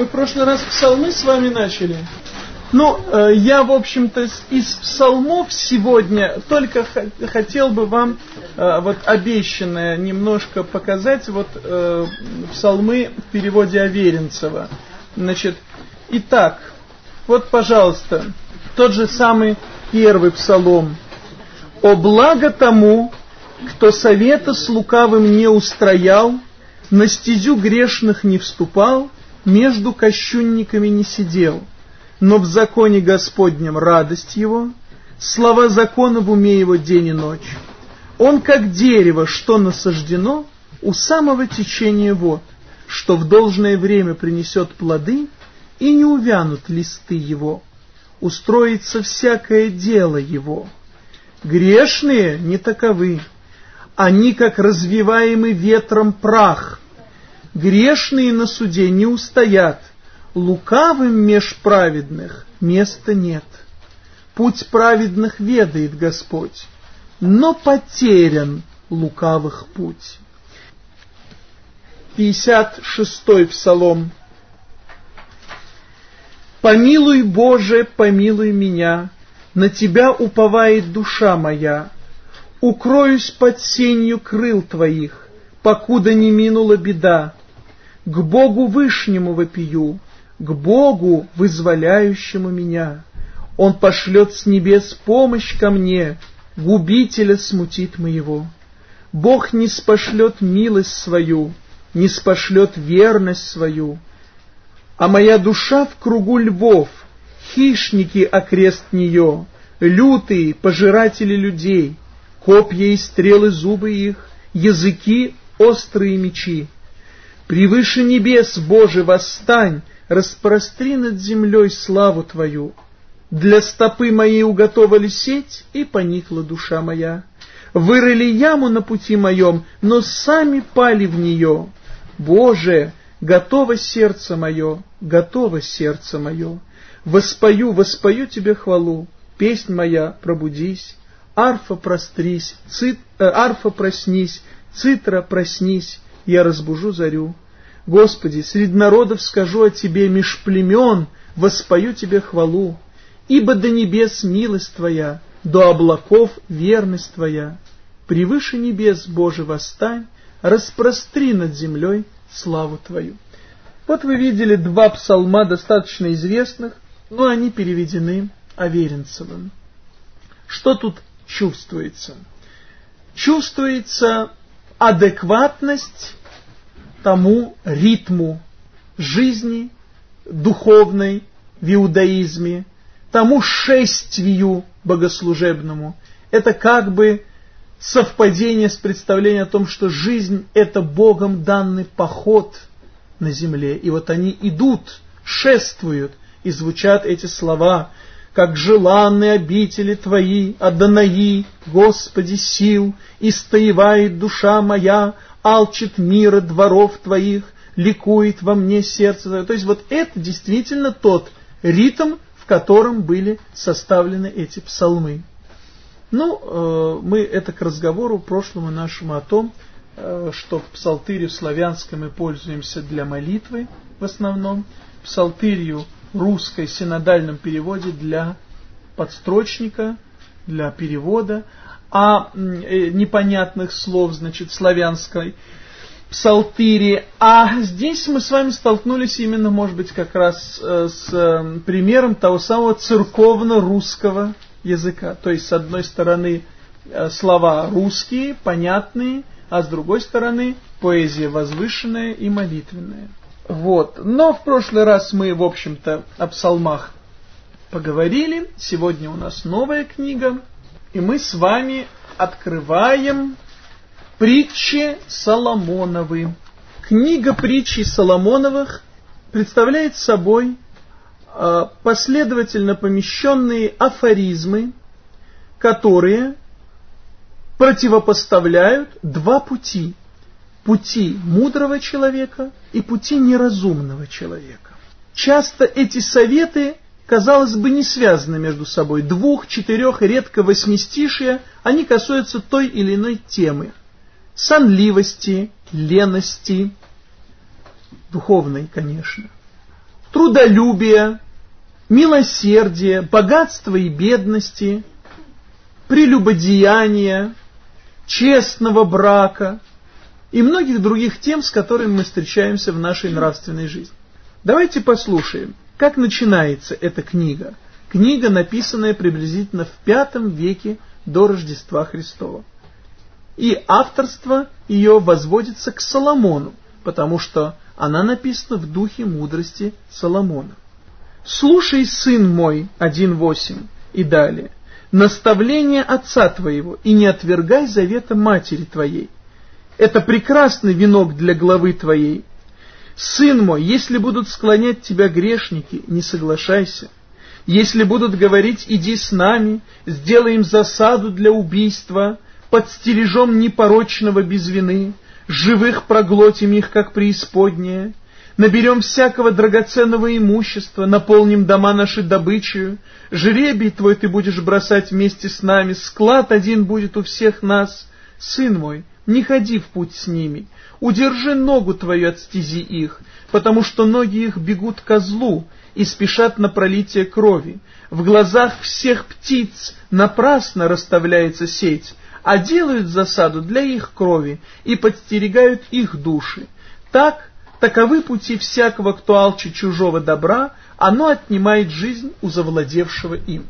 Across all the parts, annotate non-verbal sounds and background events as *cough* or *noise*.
Мы в прошлый раз псалмы с вами начали. Ну, э, я, в общем-то, из псалмов сегодня только хотел бы вам э, вот обещанное немножко показать вот э, псалмы в переводе Аверинцева. Значит, итак, вот, пожалуйста, тот же самый первый псалом. «О благо тому, кто совета с лукавым не устроял, на стезю грешных не вступал, между кощунниками не сидел» но в законе Господнем радость его, слова закона в уме его день и ночь. Он как дерево, что насаждено у самого течения вод, что в должное время принесет плоды, и не увянут листы его, устроится всякое дело его. Грешные не таковы, они как развиваемый ветром прах. Грешные на суде не устоят, лукавым меж праведных места нет. Путь праведных ведает Господь, но потерян лукавых путь. 56-й Псалом. «Помилуй, Боже, помилуй меня, на Тебя уповает душа моя. Укроюсь под сенью крыл Твоих, покуда не минула беда. К Богу Вышнему вопию, к Богу, вызволяющему меня. Он пошлет с небес помощь ко мне, губителя смутит моего. Бог не спошлет милость свою, не спошлет верность свою. А моя душа в кругу львов, хищники окрест нее, лютые пожиратели людей, копья и стрелы зубы их, языки острые мечи. Превыше небес, Боже, восстань, распростри над землей славу Твою. Для стопы моей уготовали сеть, и поникла душа моя. Вырыли яму на пути моем, но сами пали в нее. Боже, готово сердце мое, готово сердце мое. Воспою, воспою Тебе хвалу, песнь моя, пробудись. Арфа прострись, цит, э, арфа проснись, цитра проснись, я разбужу зарю. Господи, среди народов скажу о Тебе, меж племен воспою Тебе хвалу, ибо до небес милость Твоя, до облаков верность Твоя. Превыше небес, Боже, восстань, распростри над землей славу Твою. Вот вы видели два псалма, достаточно известных, но они переведены Аверинцевым. Что тут чувствуется? Чувствуется адекватность тому ритму жизни духовной в иудаизме, тому шествию богослужебному. Это как бы совпадение с представлением о том, что жизнь – это Богом данный поход на земле. И вот они идут, шествуют, и звучат эти слова, как желанные обители Твои, Адонаи, Господи сил, истоевает душа моя, алчит мира дворов твоих, ликует во мне сердце твое. То есть вот это действительно тот ритм, в котором были составлены эти псалмы. Ну, э, мы это к разговору прошлому нашему о том, э, что в псалтыре в славянском мы пользуемся для молитвы в основном, псалтырью русской синодальном переводе для подстрочника, для перевода, а э, непонятных слов, значит, славянской псалтире. А здесь мы с вами столкнулись именно, может быть, как раз э, с э, примером того самого церковно-русского языка. То есть, с одной стороны, слова русские, понятные, а с другой стороны, поэзия возвышенная и молитвенная. Вот. Но в прошлый раз мы, в общем-то, о псалмах поговорили. Сегодня у нас новая книга и мы с вами открываем притчи Соломоновы. Книга притчи Соломоновых представляет собой э, последовательно помещенные афоризмы, которые противопоставляют два пути. Пути мудрого человека и пути неразумного человека. Часто эти советы казалось бы, не связаны между собой. Двух, четырех, редко восьмистишия, они касаются той или иной темы. Сонливости, лености, духовной, конечно. трудолюбия, милосердия, богатства и бедности, прелюбодеяния, честного брака и многих других тем, с которыми мы встречаемся в нашей нравственной жизни. Давайте послушаем, как начинается эта книга. Книга, написанная приблизительно в V веке до Рождества Христова. И авторство ее возводится к Соломону, потому что она написана в духе мудрости Соломона. «Слушай, сын мой» 1.8 и далее, «наставление отца твоего, и не отвергай завета матери твоей. Это прекрасный венок для главы твоей. Сын мой, если будут склонять тебя грешники, не соглашайся. Если будут говорить «иди с нами», «сделаем засаду для убийства», «под стережом непорочного без вины», живых проглотим их, как преисподнее, наберем всякого драгоценного имущества, наполним дома наши добычей, жребий твой ты будешь бросать вместе с нами, склад один будет у всех нас. Сын мой, не ходи в путь с ними, удержи ногу твою от стези их, потому что ноги их бегут ко злу и спешат на пролитие крови. В глазах всех птиц напрасно расставляется сеть, а делают засаду для их крови и подстерегают их души. Так, таковы пути всякого, кто алчит чужого добра, оно отнимает жизнь у завладевшего им.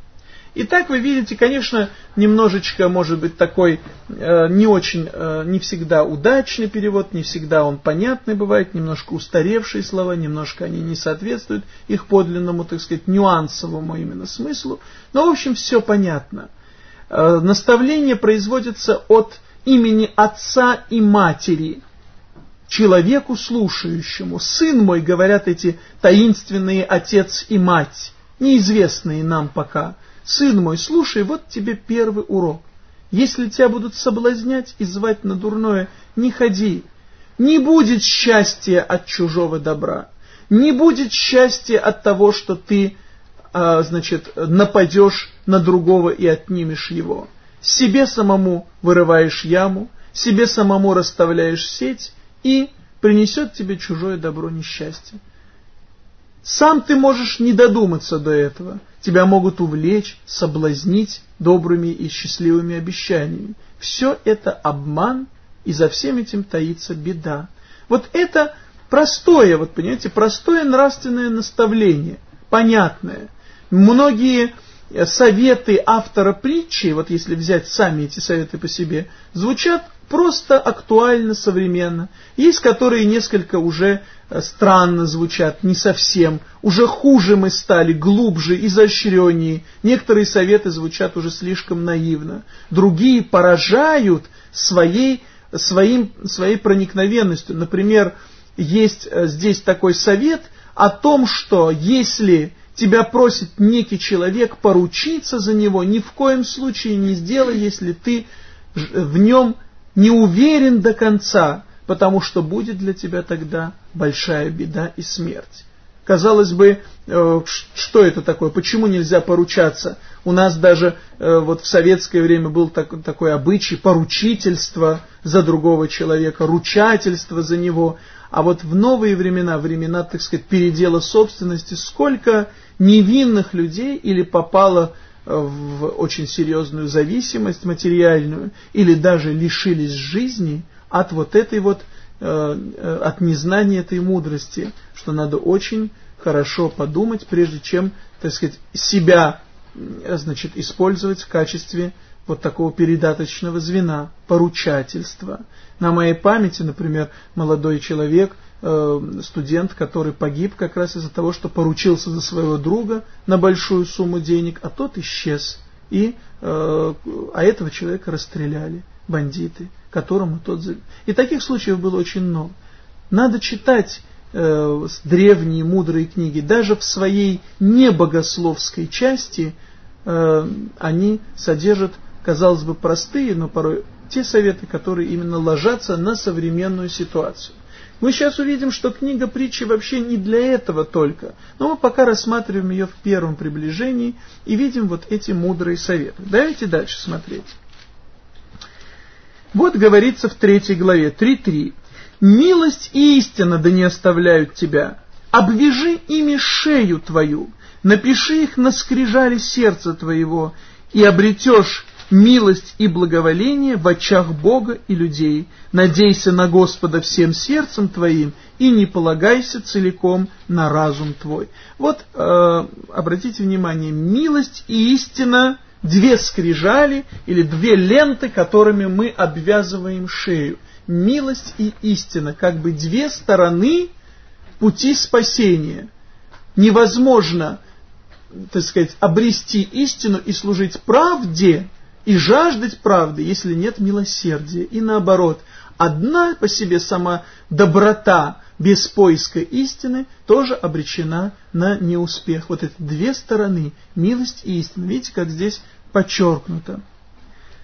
Итак, вы видите, конечно, немножечко, может быть, такой э, не очень, э, не всегда удачный перевод, не всегда он понятный бывает, немножко устаревшие слова, немножко они не соответствуют их подлинному, так сказать, нюансовому именно смыслу. Но, в общем, все понятно. Э, наставление производится от имени отца и матери, человеку слушающему. Сын мой, говорят эти таинственные отец и мать, неизвестные нам пока. Сын мой, слушай, вот тебе первый урок. Если тебя будут соблазнять и звать на дурное, не ходи. Не будет счастья от чужого добра. Не будет счастья от того, что ты а, значит, нападешь на другого и отнимешь его. Себе самому вырываешь яму, себе самому расставляешь сеть и принесет тебе чужое добро несчастье. Сам ты можешь не додуматься до этого. Тебя могут увлечь, соблазнить добрыми и счастливыми обещаниями. Все это обман, и за всем этим таится беда. Вот это простое, вот понимаете, простое нравственное наставление, понятное – Многие э, советы автора притчи, вот если взять сами эти советы по себе, звучат просто актуально, современно. Есть, которые несколько уже э, странно звучат, не совсем. Уже хуже мы стали, глубже, изощреннее. Некоторые советы звучат уже слишком наивно. Другие поражают своей, своим, своей проникновенностью. Например, есть э, здесь такой совет о том, что если тебя просит некий человек поручиться за него, ни в коем случае не сделай, если ты в нем не уверен до конца, потому что будет для тебя тогда большая беда и смерть. Казалось бы, э, что это такое, почему нельзя поручаться? У нас даже э, вот в советское время был такой обычай поручительство за другого человека, ручательство за него. А вот в новые времена, времена, так сказать, передела собственности, сколько невинных людей или попало в очень серьезную зависимость материальную, или даже лишились жизни от вот этой вот, э, э, от незнания этой мудрости, что надо очень хорошо подумать, прежде чем, так сказать, себя, значит, использовать в качестве вот такого передаточного звена, поручательства. На моей памяти, например, молодой человек, э, студент, который погиб как раз из-за того, что поручился за своего друга на большую сумму денег, а тот исчез. И, э, а этого человека расстреляли бандиты, которому тот... И таких случаев было очень много. Надо читать э, древние мудрые книги, даже в своей небогословской части э, они содержат казалось бы, простые, но порой те советы, которые именно ложатся на современную ситуацию. Мы сейчас увидим, что книга притчи вообще не для этого только, но мы пока рассматриваем ее в первом приближении и видим вот эти мудрые советы. Давайте дальше смотреть. Вот говорится в третьей главе, 3.3. «Милость и истина да не оставляют тебя, обвяжи ими шею твою, напиши их на скрижали сердца твоего, и обретешь милость и благоволение в очах Бога и людей. Надейся на Господа всем сердцем твоим и не полагайся целиком на разум твой. Вот, э, обратите внимание, милость и истина – две скрижали или две ленты, которыми мы обвязываем шею. Милость и истина, как бы две стороны пути спасения. Невозможно, так сказать, обрести истину и служить правде, и жаждать правды, если нет милосердия. И наоборот, одна по себе сама доброта без поиска истины тоже обречена на неуспех. Вот это две стороны, милость и истина. Видите, как здесь подчеркнуто.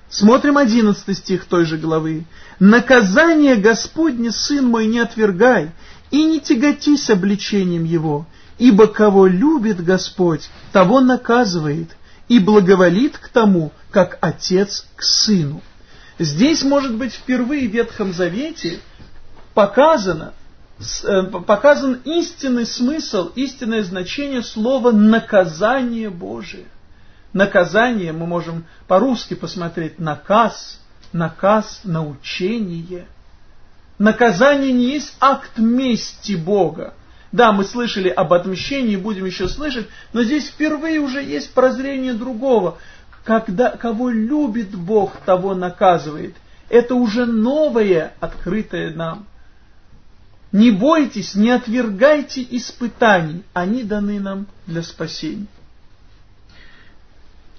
Смотрим одиннадцатый стих той же главы. «Наказание Господне, сын мой, не отвергай, и не тяготись обличением его, ибо кого любит Господь, того наказывает, и благоволит к тому, как отец к сыну. Здесь, может быть, впервые в Ветхом Завете показано, э, показан истинный смысл, истинное значение слова «наказание Божие». Наказание мы можем по-русски посмотреть «наказ», «наказ», «научение». Наказание не есть акт мести Бога, да, мы слышали об отмщении, будем еще слышать, но здесь впервые уже есть прозрение другого. Когда кого любит Бог, того наказывает. Это уже новое, открытое нам. Не бойтесь, не отвергайте испытаний, они даны нам для спасения.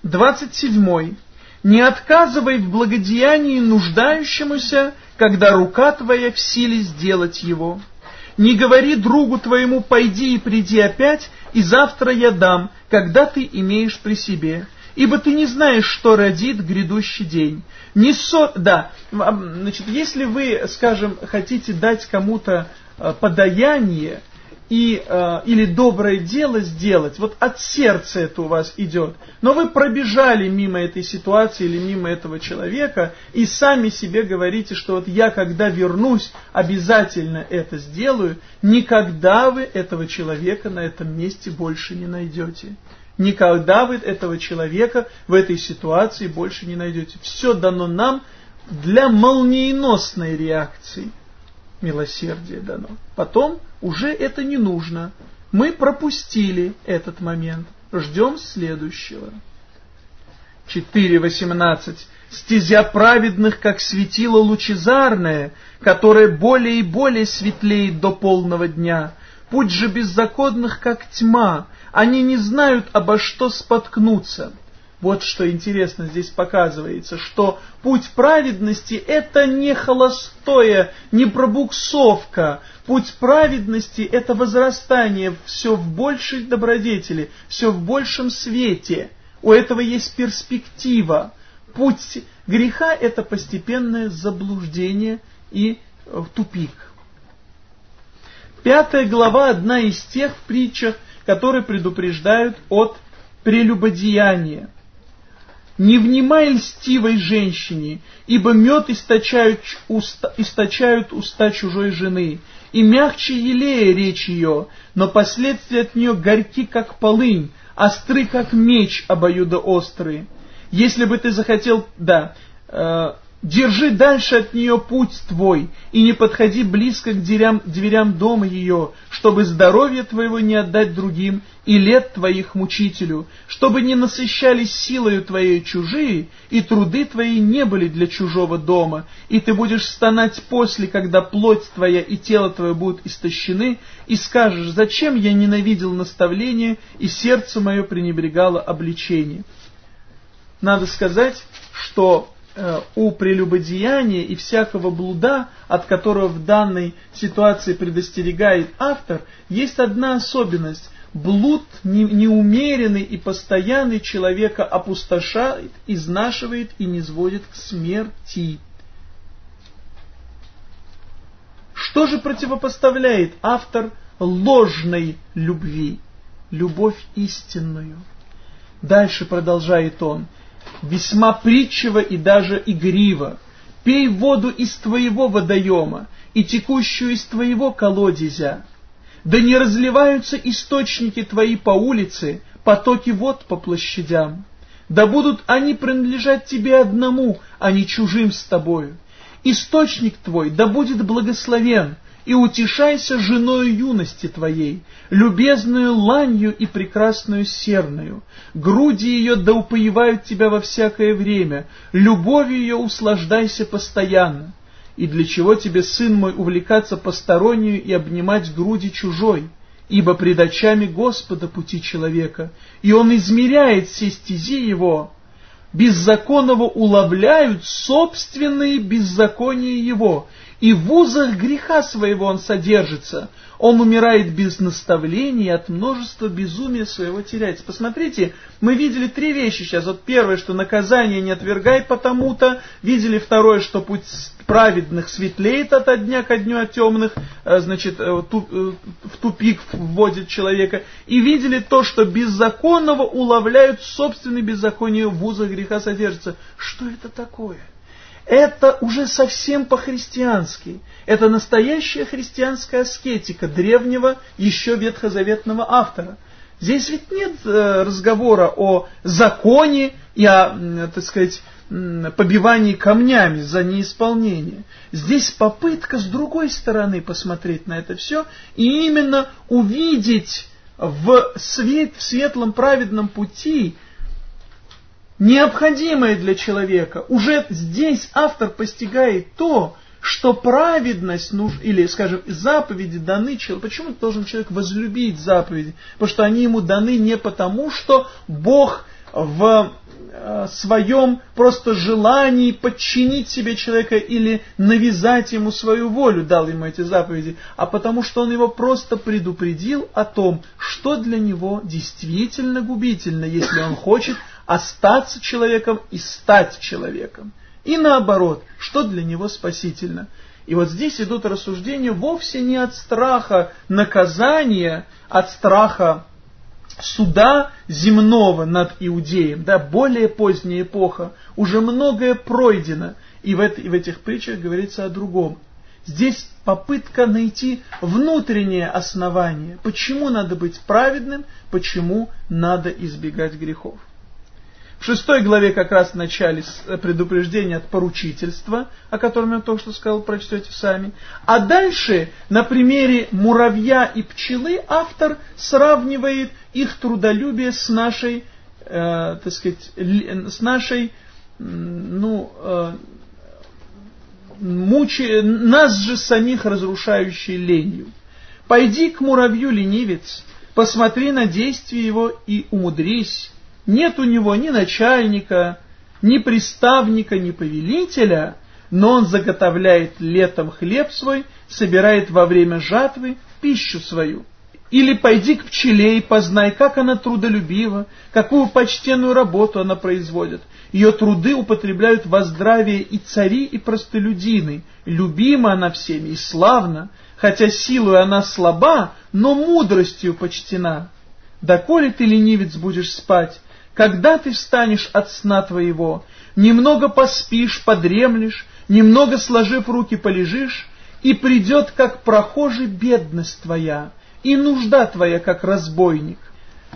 27. Не отказывай в благодеянии нуждающемуся, когда рука твоя в силе сделать его. Не говори другу твоему, пойди и приди опять, и завтра я дам, когда ты имеешь при себе. Ибо ты не знаешь, что родит грядущий день. Не со... Да, значит, если вы, скажем, хотите дать кому-то э, подаяние, и, э, или доброе дело сделать, вот от сердца это у вас идет, но вы пробежали мимо этой ситуации или мимо этого человека и сами себе говорите, что вот я когда вернусь, обязательно это сделаю, никогда вы этого человека на этом месте больше не найдете. Никогда вы этого человека в этой ситуации больше не найдете. Все дано нам для молниеносной реакции милосердие дано. Потом уже это не нужно. Мы пропустили этот момент. Ждем следующего. 4.18. Стезя праведных, как светило лучезарное, которое более и более светлеет до полного дня. Путь же беззаконных, как тьма. Они не знают, обо что споткнуться. Вот что интересно здесь показывается, что путь праведности это не холостое, не пробуксовка. Путь праведности это возрастание все в большей добродетели, все в большем свете. У этого есть перспектива. Путь греха это постепенное заблуждение и э, тупик. Пятая глава одна из тех притчах, которые предупреждают от прелюбодеяния. Не внимай льстивой женщине, ибо мед источают уста, источают уста чужой жены, и мягче елея речь ее, но последствия от нее горьки, как полынь, остры, как меч обоюдоострые. Если бы ты захотел, да, э, Держи дальше от нее путь твой, и не подходи близко к дверям, дверям дома ее, чтобы здоровье твоего не отдать другим, и лет твоих мучителю, чтобы не насыщались силою твоей чужие, и труды твои не были для чужого дома, и ты будешь стонать после, когда плоть твоя и тело твое будут истощены, и скажешь, зачем я ненавидел наставление, и сердце мое пренебрегало обличение. Надо сказать, что Э, у прелюбодеяния и всякого блуда, от которого в данной ситуации предостерегает автор, есть одна особенность. Блуд неумеренный и постоянный человека опустошает, изнашивает и низводит к смерти. Что же противопоставляет автор ложной любви? Любовь истинную. Дальше продолжает он весьма притчиво и даже игриво. Пей воду из твоего водоема и текущую из твоего колодезя. Да не разливаются источники твои по улице, потоки вод по площадям. Да будут они принадлежать тебе одному, а не чужим с тобою. Источник твой да будет благословен, и утешайся женою юности твоей, любезную ланью и прекрасную серную. Груди ее да упоевают тебя во всякое время, любовью ее услаждайся постоянно. И для чего тебе, сын мой, увлекаться постороннюю и обнимать груди чужой? Ибо пред очами Господа пути человека, и он измеряет все стези его, беззаконного уловляют собственные беззакония его, и в узах греха своего он содержится. Он умирает без наставления, от множества безумия своего теряется. Посмотрите, мы видели три вещи сейчас. Вот первое, что наказание не отвергай потому-то. Видели второе, что путь праведных светлеет от дня ко дню, от темных, э, значит, э, э, в тупик вводит человека. И видели то, что беззаконного уловляют собственные беззакония в узах греха содержится. Что это такое? Это уже совсем по-христиански. Это настоящая христианская аскетика древнего, еще ветхозаветного автора. Здесь ведь нет э, разговора о законе и о, так сказать, побивании камнями за неисполнение. Здесь попытка с другой стороны посмотреть на это все и именно увидеть в, свет, в светлом праведном пути необходимое для человека. Уже здесь автор постигает то, что праведность, ну, или, скажем, заповеди даны человеку. Почему должен человек возлюбить заповеди? Потому что они ему даны не потому, что Бог в э, своем просто желании подчинить себе человека или навязать ему свою волю, дал ему эти заповеди, а потому что он его просто предупредил о том, что для него действительно губительно, если он хочет остаться человеком и стать человеком. И наоборот, что для него спасительно. И вот здесь идут рассуждения вовсе не от страха наказания, от страха суда земного над Иудеем, да, более поздняя эпоха, уже многое пройдено, и в, это, и в этих притчах говорится о другом. Здесь попытка найти внутреннее основание, почему надо быть праведным, почему надо избегать грехов. В шестой главе как раз в начале э, предупреждение от поручительства, о котором я только что сказал, прочтете сами. А дальше на примере муравья и пчелы автор сравнивает их трудолюбие с нашей, э, так сказать, с нашей, ну, э, мучи, нас же самих разрушающей ленью. Пойди к муравью, ленивец, посмотри на действие его и умудрись, нет у него ни начальника, ни приставника, ни повелителя, но он заготовляет летом хлеб свой, собирает во время жатвы пищу свою. Или пойди к пчеле и познай, как она трудолюбива, какую почтенную работу она производит. Ее труды употребляют во здравие и цари, и простолюдины. Любима она всеми и славна, хотя силой она слаба, но мудростью почтена. Доколе ты, ленивец, будешь спать, когда ты встанешь от сна твоего, немного поспишь, подремлешь, немного сложив руки полежишь, и придет, как прохожий, бедность твоя, и нужда твоя, как разбойник.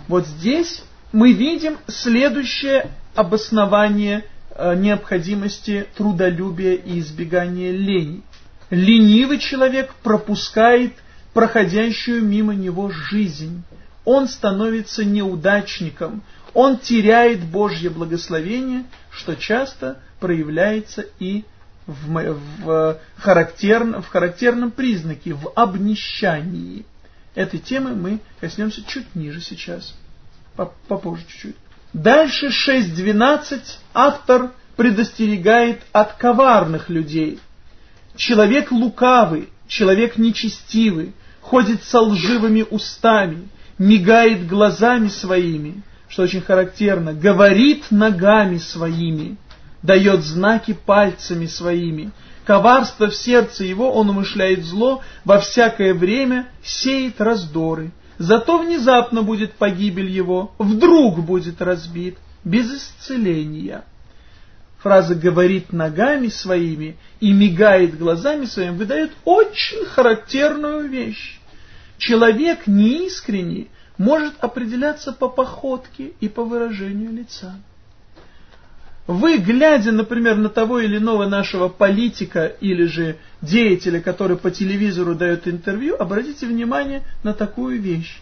Вот здесь мы видим следующее обоснование э, необходимости трудолюбия и избегания лени. Ленивый человек пропускает проходящую мимо него жизнь. Он становится неудачником, он теряет Божье благословение, что часто проявляется и в, в, характерн, в характерном признаке, в обнищании. Этой темы мы коснемся чуть ниже сейчас, попозже чуть-чуть. Дальше 6.12 автор предостерегает от коварных людей. Человек лукавый, человек нечестивый, ходит со лживыми устами, мигает глазами своими, что очень характерно, говорит ногами своими, дает знаки пальцами своими. Коварство в сердце его, он умышляет зло, во всякое время сеет раздоры. Зато внезапно будет погибель его, вдруг будет разбит, без исцеления. Фраза «говорит ногами своими» и «мигает глазами своими» выдает очень характерную вещь. Человек неискренний может определяться по походке и по выражению лица. Вы, глядя, например, на того или иного нашего политика или же деятеля, который по телевизору дает интервью, обратите внимание на такую вещь.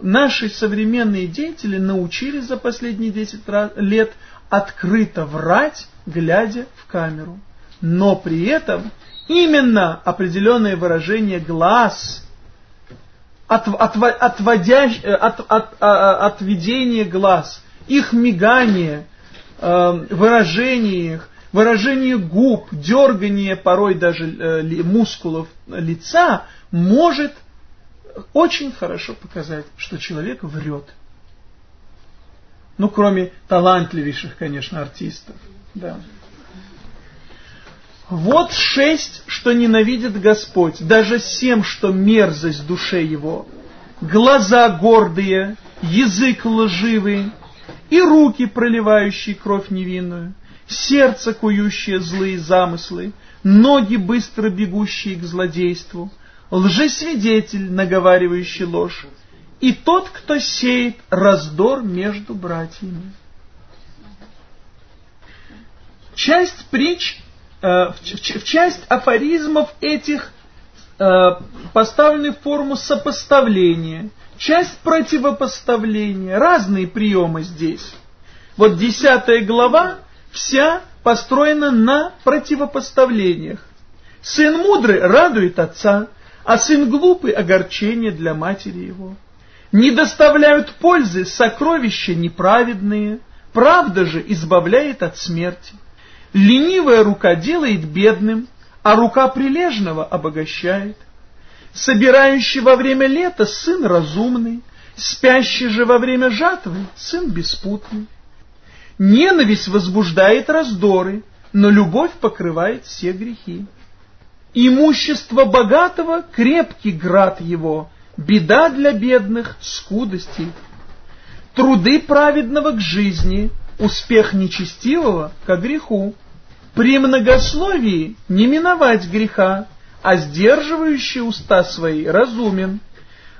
Наши современные деятели научились за последние 10 лет открыто врать, глядя в камеру. Но при этом именно определенное выражение глаз, от, от, отводящ, от, от, отведение глаз, их мигание, э, выражение их, выражение губ, дергание порой даже э, мускулов лица может очень хорошо показать, что человек врет. Ну, кроме талантливейших, конечно, артистов. Да. Вот шесть, что ненавидит Господь, даже семь, что мерзость душе его. Глаза гордые, язык лживый, и руки, проливающие кровь невинную, сердце, кующее злые замыслы, ноги, быстро бегущие к злодейству, лжесвидетель, наговаривающий ложь, и тот, кто сеет раздор между братьями. Часть притч, в, в часть афоризмов этих э, поставлены в форму сопоставления, часть противопоставления, разные приемы здесь. Вот десятая глава вся построена на противопоставлениях. Сын мудрый радует отца, а сын глупый огорчение для матери его не доставляют пользы сокровища неправедные, правда же избавляет от смерти. Ленивая рука делает бедным, а рука прилежного обогащает. Собирающий во время лета сын разумный, спящий же во время жатвы сын беспутный. Ненависть возбуждает раздоры, но любовь покрывает все грехи. Имущество богатого — крепкий град его, беда для бедных, скудости. Труды праведного к жизни, успех нечестивого к греху. При многословии не миновать греха, а сдерживающий уста свои разумен.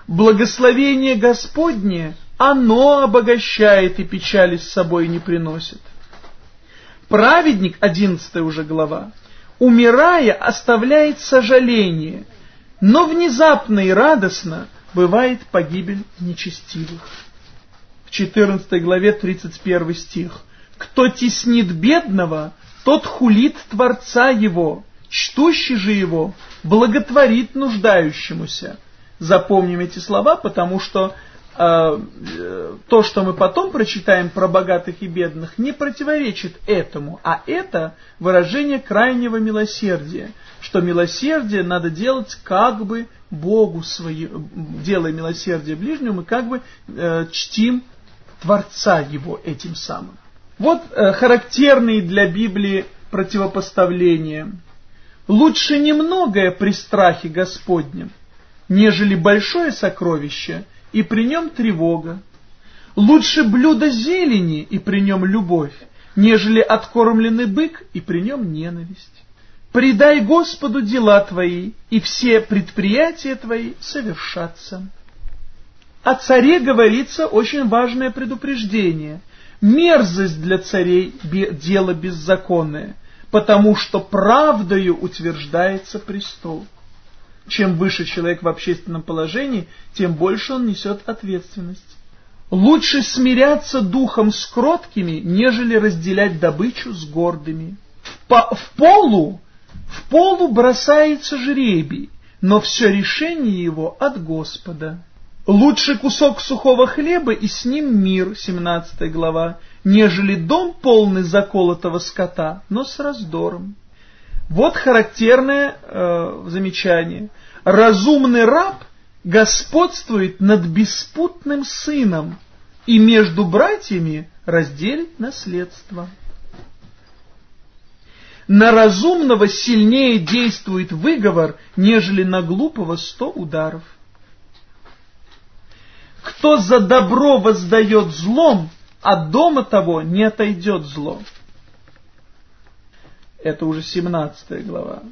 Благословение Господне, оно обогащает и печали с собой не приносит. Праведник, одиннадцатая уже глава, умирая, оставляет сожаление, но внезапно и радостно бывает погибель нечестивых. В 14 главе 31 стих. «Кто теснит бедного, тот хулит Творца его, чтущий же его благотворит нуждающемуся». Запомним эти слова, потому что а, э, то, что мы потом прочитаем про богатых и бедных, не противоречит этому, а это выражение крайнего милосердия, что милосердие надо делать как бы Богу свое, делая милосердие ближнему, мы как бы э, чтим Творца его этим самым. Вот э, характерные для Библии противопоставления. Лучше немногое при страхе Господнем, нежели большое сокровище – и при нем тревога. Лучше блюдо зелени, и при нем любовь, нежели откормленный бык, и при нем ненависть. Предай Господу дела твои, и все предприятия твои совершатся. О царе говорится очень важное предупреждение. Мерзость для царей – дело беззаконное, потому что правдою утверждается престол. Чем выше человек в общественном положении, тем больше он несет ответственность. Лучше смиряться духом с кроткими, нежели разделять добычу с гордыми. В, в полу, в полу бросается жребий, но все решение его от Господа. Лучше кусок сухого хлеба и с ним мир, 17 глава, нежели дом полный заколотого скота, но с раздором. Вот характерное э, замечание. Разумный раб господствует над беспутным сыном и между братьями разделит наследство. На разумного сильнее действует выговор, нежели на глупого сто ударов. Кто за добро воздает злом, от дома того не отойдет зло. Это уже 17 глава.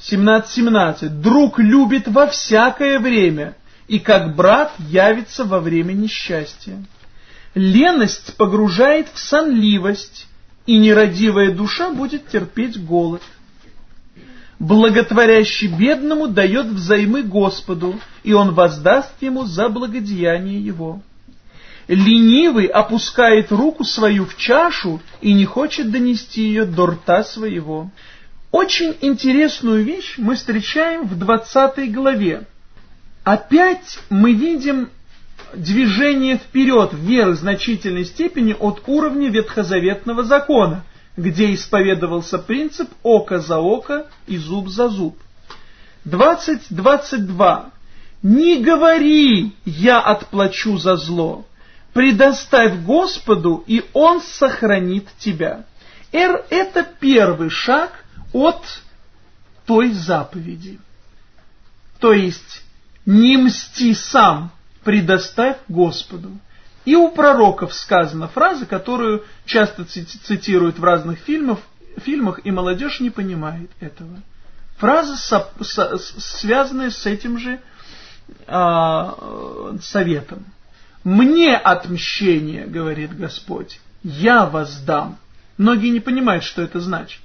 17.17. Друг любит во всякое время, и как брат явится во время несчастья. Леность погружает в сонливость, и нерадивая душа будет терпеть голод. Благотворящий бедному дает взаймы Господу, и он воздаст ему за благодеяние его. Ленивый опускает руку свою в чашу и не хочет донести ее до рта своего. Очень интересную вещь мы встречаем в 20 главе. Опять мы видим движение вперед, вверх в значительной степени от уровня ветхозаветного закона, где исповедовался принцип око за око и зуб за зуб. 20.22. «Не говори, я отплачу за зло, предоставь Господу, и Он сохранит тебя». Эр – это первый шаг от той заповеди. То есть, не мсти сам, предоставь Господу. И у пророков сказана фраза, которую часто цитируют в разных фильмах, фильмах и молодежь не понимает этого. Фраза, связанная с этим же а, советом. «Мне отмщение, — говорит Господь, — я воздам». Многие не понимают, что это значит.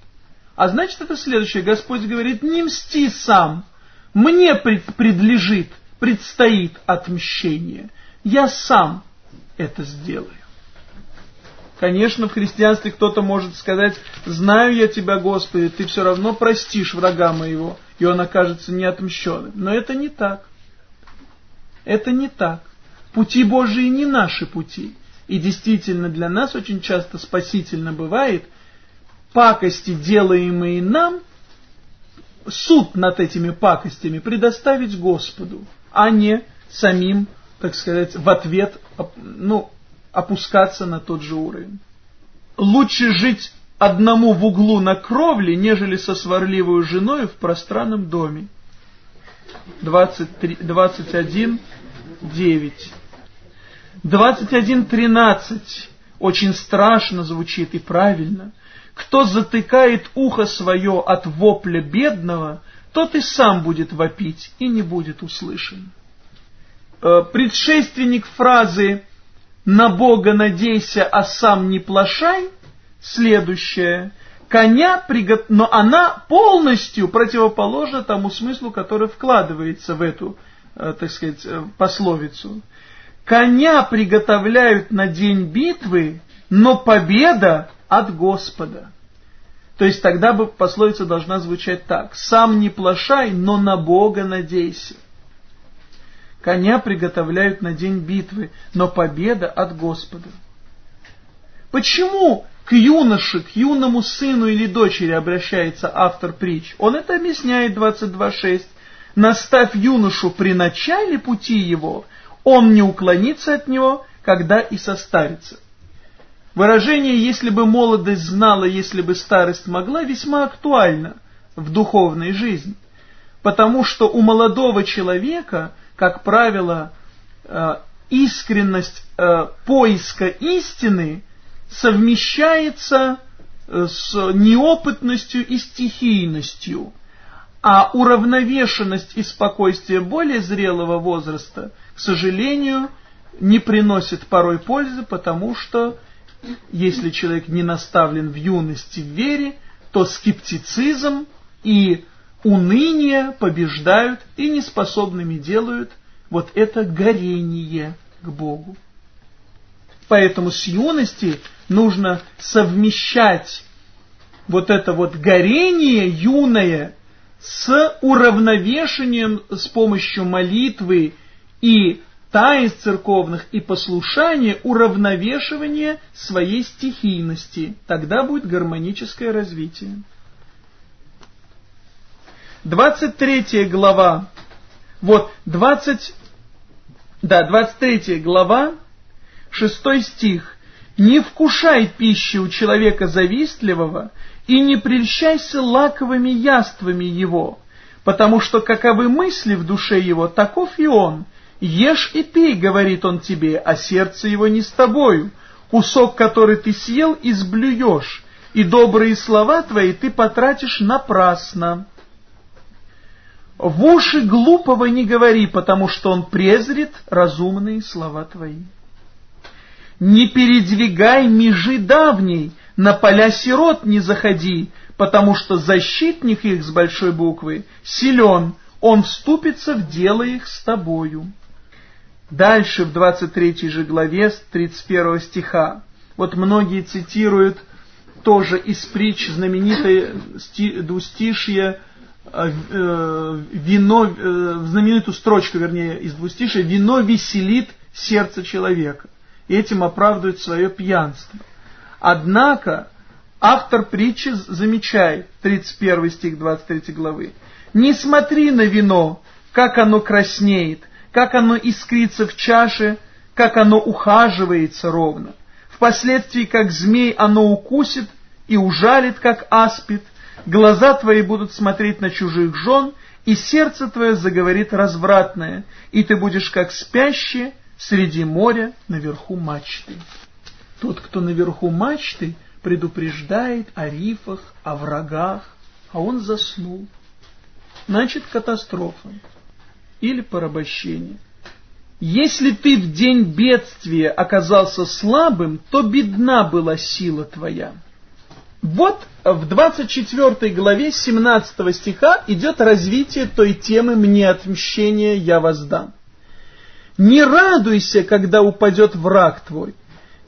А значит это следующее. Господь говорит, не мсти сам, мне пред, предлежит, предстоит отмщение. Я сам это сделаю. Конечно, в христианстве кто-то может сказать, знаю я тебя, Господи, ты все равно простишь врага моего, и он окажется неотмщенным. Но это не так. Это не так. Пути Божии не наши пути. И действительно для нас очень часто спасительно бывает пакости, делаемые нам, суд над этими пакостями предоставить Господу, а не самим, так сказать, в ответ ну, опускаться на тот же уровень. Лучше жить одному в углу на кровле, нежели со сварливой женой в пространном доме. 23, 21, 9. 21.13 очень страшно звучит и правильно. Кто затыкает ухо свое от вопля бедного, тот и сам будет вопить и не будет услышан. Э, предшественник фразы «на Бога надейся, а сам не плашай» следующее. Коня пригот... но она полностью противоположна тому смыслу, который вкладывается в эту, э, так сказать, э, пословицу. Коня приготовляют на день битвы, но победа от Господа. То есть тогда бы пословица должна звучать так. «Сам не плашай, но на Бога надейся». Коня приготовляют на день битвы, но победа от Господа. Почему к юноше, к юному сыну или дочери обращается автор притч? Он это объясняет 22.6. «Наставь юношу при начале пути его, он не уклонится от него, когда и состарится. Выражение «если бы молодость знала, если бы старость могла» весьма актуально в духовной жизни, потому что у молодого человека, как правило, э, искренность э, поиска истины совмещается э, с неопытностью и стихийностью, а уравновешенность и спокойствие более зрелого возраста – к сожалению, не приносит порой пользы, потому что если человек не наставлен в юности в вере, то скептицизм и уныние побеждают и неспособными делают вот это горение к Богу. Поэтому с юности нужно совмещать вот это вот горение юное с уравновешением с помощью молитвы и таинств церковных и послушания уравновешивание своей стихийности. Тогда будет гармоническое развитие. 23 глава. Вот, 20, да, 23 глава, 6 стих. «Не вкушай пищи у человека завистливого, и не прельщайся лаковыми яствами его, потому что каковы мысли в душе его, таков и он, «Ешь и пей», — говорит он тебе, — «а сердце его не с тобою. Кусок, который ты съел, изблюешь, и добрые слова твои ты потратишь напрасно». В уши глупого не говори, потому что он презрит разумные слова твои. Не передвигай межи давней, на поля сирот не заходи, потому что защитник их с большой буквы силен, он вступится в дело их с тобою. Дальше в 23 же главе с 31 стиха. Вот многие цитируют тоже из притч знаменитое двустишье э, вино, э, знаменитую строчку, вернее, из двустишия, вино веселит сердце человека. И этим оправдывает свое пьянство. Однако, автор притчи замечает, 31 стих 23 главы, «Не смотри на вино, как оно краснеет, как оно искрится в чаше, как оно ухаживается ровно. Впоследствии, как змей, оно укусит и ужалит, как аспид, глаза твои будут смотреть на чужих жен, и сердце твое заговорит развратное, и ты будешь как спящий среди моря наверху мачты. Тот, кто наверху мачты, предупреждает о рифах, о врагах, а он заснул. Значит, катастрофа или порабощение. Если ты в день бедствия оказался слабым, то бедна была сила твоя. Вот в 24 главе 17 стиха идет развитие той темы «Мне отмщение я воздам». Не радуйся, когда упадет враг твой.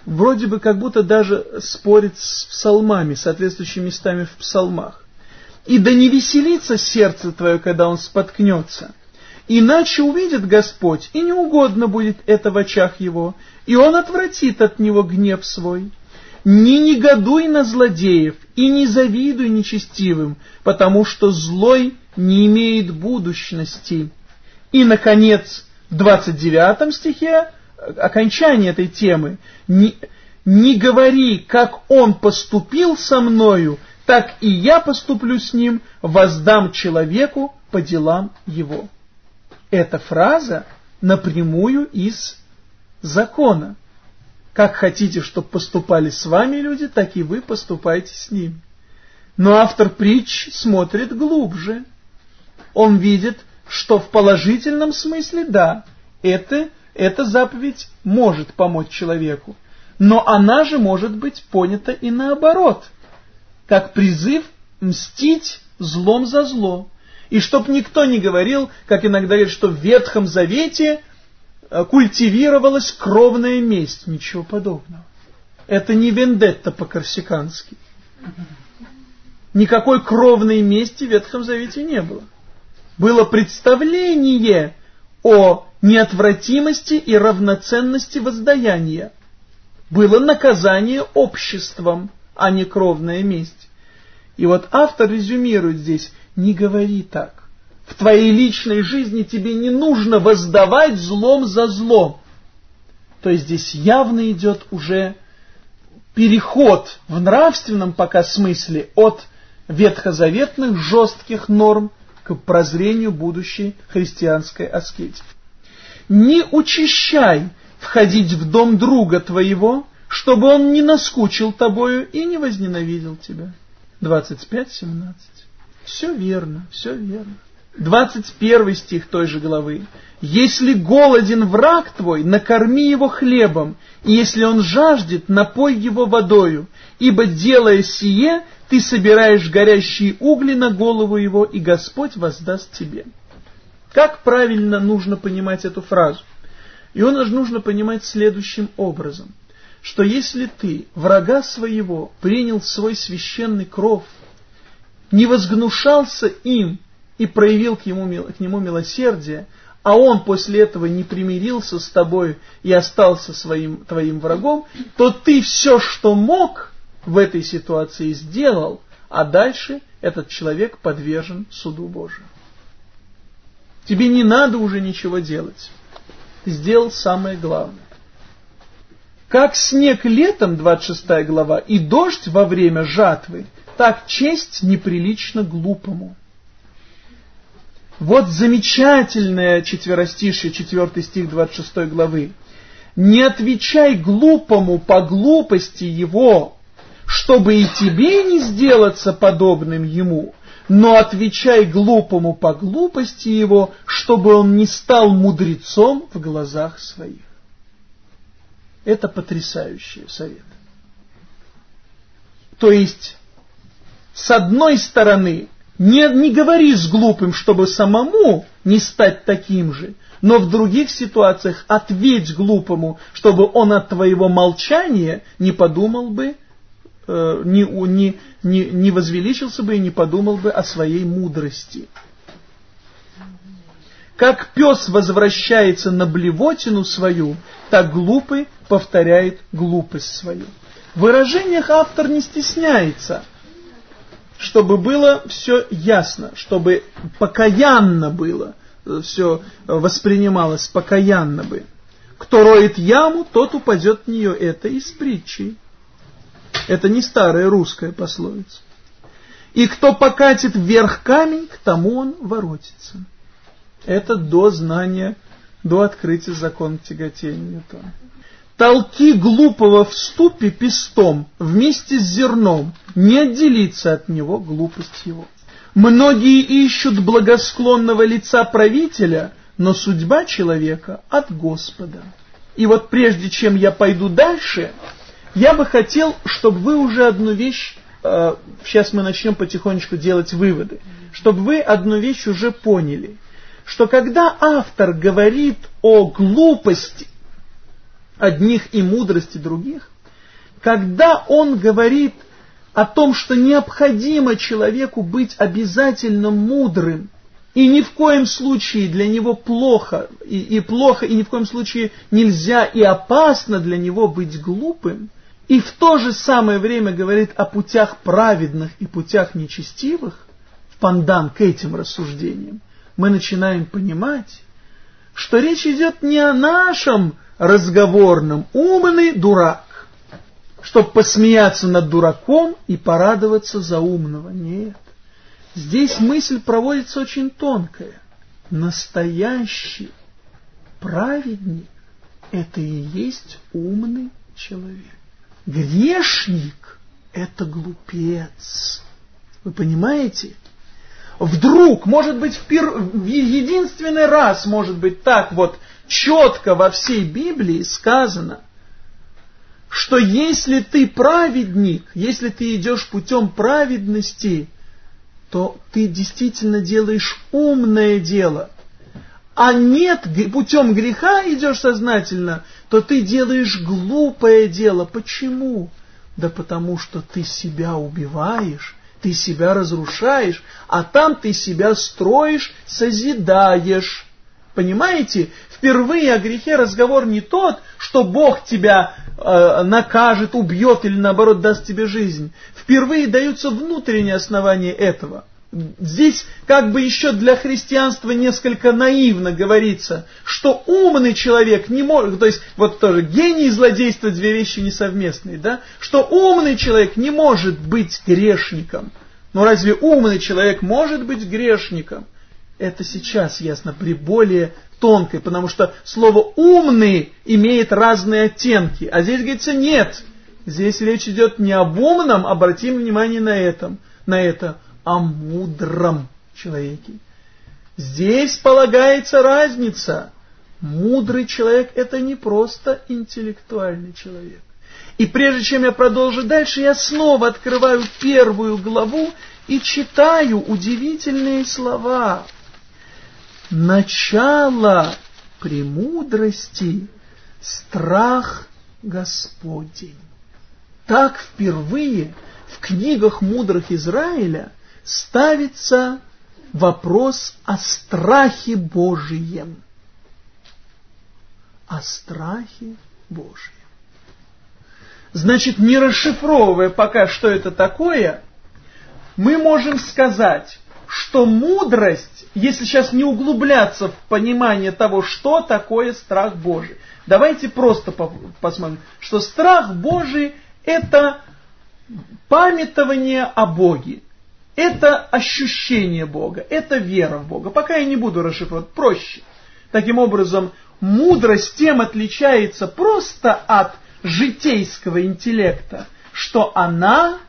Вроде бы как будто даже спорит с псалмами, соответствующими местами в псалмах. И да не веселится сердце твое, когда он споткнется. Иначе увидит Господь, и неугодно будет это в очах его, и он отвратит от него гнев свой. Не негодуй на злодеев и не завидуй нечестивым, потому что злой не имеет будущности. И, наконец, в 29 стихе, окончание этой темы, не, не говори, как он поступил со мною, так и я поступлю с ним, воздам человеку по делам его. Эта фраза напрямую из закона. Как хотите, чтобы поступали с вами люди, так и вы поступайте с ними. Но автор притч смотрит глубже. Он видит, что в положительном смысле, да, это, эта заповедь может помочь человеку. Но она же может быть понята и наоборот, как призыв мстить злом за зло. И чтоб никто не говорил, как иногда говорят, что в Ветхом Завете культивировалась кровная месть. Ничего подобного. Это не вендетта по-корсикански. Никакой кровной мести в Ветхом Завете не было. Было представление о неотвратимости и равноценности воздаяния. Было наказание обществом, а не кровная месть. И вот автор резюмирует здесь, не говори так в твоей личной жизни тебе не нужно воздавать злом за зло. То есть здесь явно идет уже переход в нравственном пока смысле от ветхозаветных жестких норм к прозрению будущей христианской аскетики. Не учащай входить в дом друга твоего, чтобы он не наскучил тобою и не возненавидел тебя. 25-17. Все верно, все верно. 21 стих той же главы. «Если голоден враг твой, накорми его хлебом, и если он жаждет, напой его водою, ибо, делая сие, ты собираешь горящие угли на голову его, и Господь воздаст тебе». Как правильно нужно понимать эту фразу? Ее нужно понимать следующим образом, что если ты врага своего принял свой священный кров, не возгнушался им, и проявил к, ему, к нему милосердие, а он после этого не примирился с тобой и остался своим твоим врагом, то ты все, что мог в этой ситуации сделал, а дальше этот человек подвержен суду Божию. Тебе не надо уже ничего делать. Ты сделал самое главное. Как снег летом, 26 глава, и дождь во время жатвы, так честь неприлично глупому. Вот замечательное четверостишее, четвертый стих 26 главы. «Не отвечай глупому по глупости его, чтобы и тебе не сделаться подобным ему, но отвечай глупому по глупости его, чтобы он не стал мудрецом в глазах своих. Это потрясающий совет. То есть, с одной стороны, не, не говори с глупым, чтобы самому не стать таким же, но в других ситуациях ответь глупому, чтобы он от твоего молчания не подумал бы, э, не, не, не, не возвеличился бы и не подумал бы о своей мудрости. Как пес возвращается на блевотину свою, так глупый повторяет глупость свою. В выражениях автор не стесняется, чтобы было все ясно, чтобы покаянно было, все воспринималось покаянно бы. Кто роет яму, тот упадет в нее. Это из притчи. Это не старая русская пословица. И кто покатит вверх камень, к тому он воротится. Это до знания, до открытия закона тяготения. Толки глупого в ступе пестом вместе с зерном, не отделиться от него глупость его. Многие ищут благосклонного лица правителя, но судьба человека от Господа. И вот прежде чем я пойду дальше, я бы хотел, чтобы вы уже одну вещь, э, сейчас мы начнем потихонечку делать выводы, чтобы вы одну вещь уже поняли, что когда автор говорит о глупости одних и мудрости других, когда он говорит о том, что необходимо человеку быть обязательно мудрым, и ни в коем случае для него плохо, и, и плохо, и ни в коем случае нельзя и опасно для него быть глупым, и в то же самое время говорит о путях праведных и путях нечестивых, в пандан к этим рассуждениям, мы начинаем понимать, что речь идет не о нашем разговорном «умный дурак», чтобы посмеяться над дураком и порадоваться за умного. Нет. Здесь мысль проводится очень тонкая. Настоящий праведник – это и есть умный человек. Грешник – это глупец. Вы понимаете? Вдруг, может быть, в, пер... единственный раз, может быть, так вот четко во всей Библии сказано, что если ты праведник, если ты идешь путем праведности, то ты действительно делаешь умное дело. А нет, путем греха идешь сознательно, то ты делаешь глупое дело. Почему? Да потому что ты себя убиваешь, ты себя разрушаешь, а там ты себя строишь, созидаешь. Понимаете? Впервые о грехе разговор не тот, что Бог тебя э, накажет, убьет или наоборот даст тебе жизнь. Впервые даются внутренние основания этого. Здесь как бы еще для христианства несколько наивно говорится, что умный человек не может, то есть вот тоже гений и злодейство две вещи несовместные, да, что умный человек не может быть грешником. Но разве умный человек может быть грешником? Это сейчас ясно, при более тонкой, потому что слово «умный» имеет разные оттенки. А здесь говорится «нет». Здесь речь идет не об умном, обратим внимание на, этом, на это, а мудром человеке. Здесь полагается разница. Мудрый человек – это не просто интеллектуальный человек. И прежде чем я продолжу дальше, я снова открываю первую главу и читаю удивительные слова – начало премудрости – страх Господень. Так впервые в книгах мудрых Израиля ставится вопрос о страхе Божием. О страхе Божием. Значит, не расшифровывая пока, что это такое, мы можем сказать, что мудрость, если сейчас не углубляться в понимание того, что такое страх Божий, давайте просто посмотрим, что страх Божий – это памятование о Боге, это ощущение Бога, это вера в Бога. Пока я не буду расшифровать, проще. Таким образом, мудрость тем отличается просто от житейского интеллекта, что она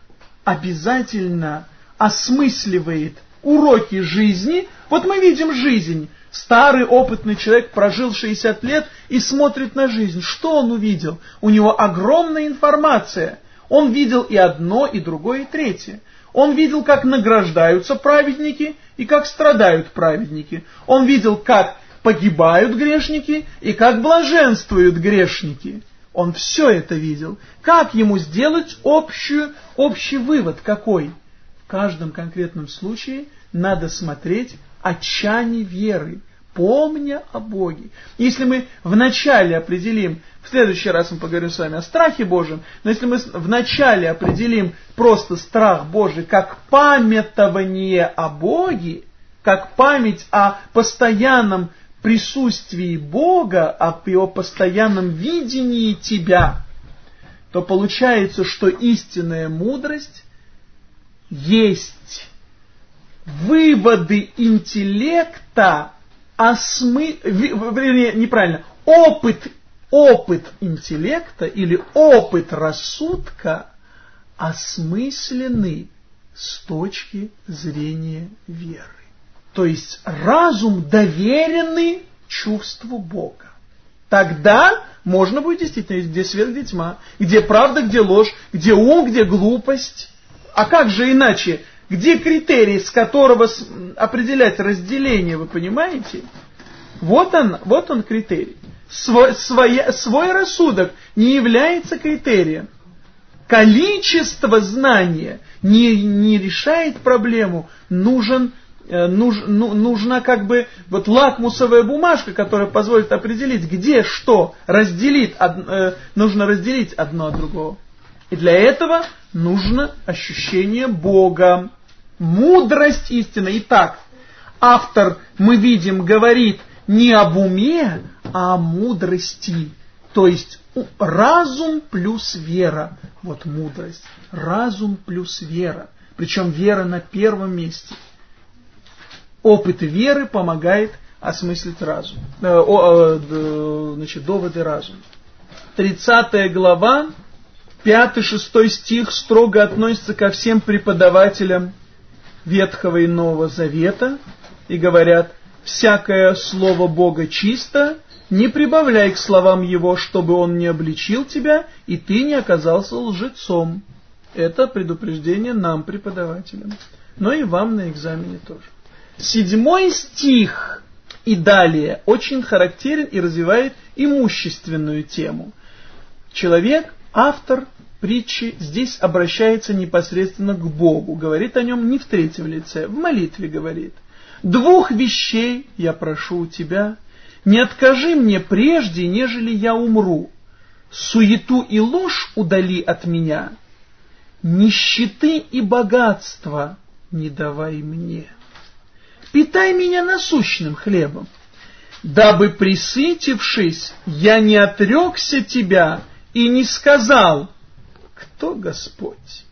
обязательно осмысливает уроки жизни. Вот мы видим жизнь. Старый опытный человек прожил 60 лет и смотрит на жизнь. Что он увидел? У него огромная информация. Он видел и одно, и другое, и третье. Он видел, как награждаются праведники и как страдают праведники. Он видел, как погибают грешники и как блаженствуют грешники. Он все это видел. Как ему сделать общую, общий вывод какой? В каждом конкретном случае надо смотреть отчаяние веры, помня о Боге. Если мы вначале определим, в следующий раз мы поговорим с вами о страхе Божьем, но если мы вначале определим просто страх Божий как памятование о Боге, как память о постоянном присутствии Бога, о его постоянном видении тебя, то получается, что истинная мудрость есть выводы интеллекта, осмы... вернее, неправильно, опыт, опыт интеллекта или опыт рассудка осмыслены с точки зрения веры. То есть разум доверенный чувству Бога. Тогда можно будет действительно, где свет, где тьма, где правда, где ложь, где ум, где глупость. А как же иначе? Где критерий, с которого определять разделение, вы понимаете? Вот он, вот он критерий. Свой, свой, свой рассудок не является критерием. Количество знания не, не решает проблему. Нужен Э, нуж, ну, нужна как бы вот лакмусовая бумажка, которая позволит определить, где что разделит, э, нужно разделить одно от другого. И для этого нужно ощущение Бога, мудрость истины. Итак, автор, мы видим, говорит не об уме, а о мудрости. То есть разум плюс вера. Вот мудрость. Разум плюс вера. Причем вера на первом месте – Опыт веры помогает осмыслить разум. Э, э, значит, доводы разума. 30 глава, 5-6 стих строго относится ко всем преподавателям Ветхого и Нового Завета и говорят, «Всякое слово Бога чисто, не прибавляй к словам Его, чтобы Он не обличил тебя, и ты не оказался лжецом». Это предупреждение нам, преподавателям, но и вам на экзамене тоже. Седьмой стих и далее очень характерен и развивает имущественную тему. Человек, автор притчи, здесь обращается непосредственно к Богу, говорит о нем не в третьем лице, в молитве говорит. «Двух вещей я прошу у тебя, не откажи мне прежде, нежели я умру. Суету и ложь удали от меня, нищеты и богатства не давай мне» питай меня насущным хлебом, дабы, присытившись, я не отрекся тебя и не сказал, кто Господь,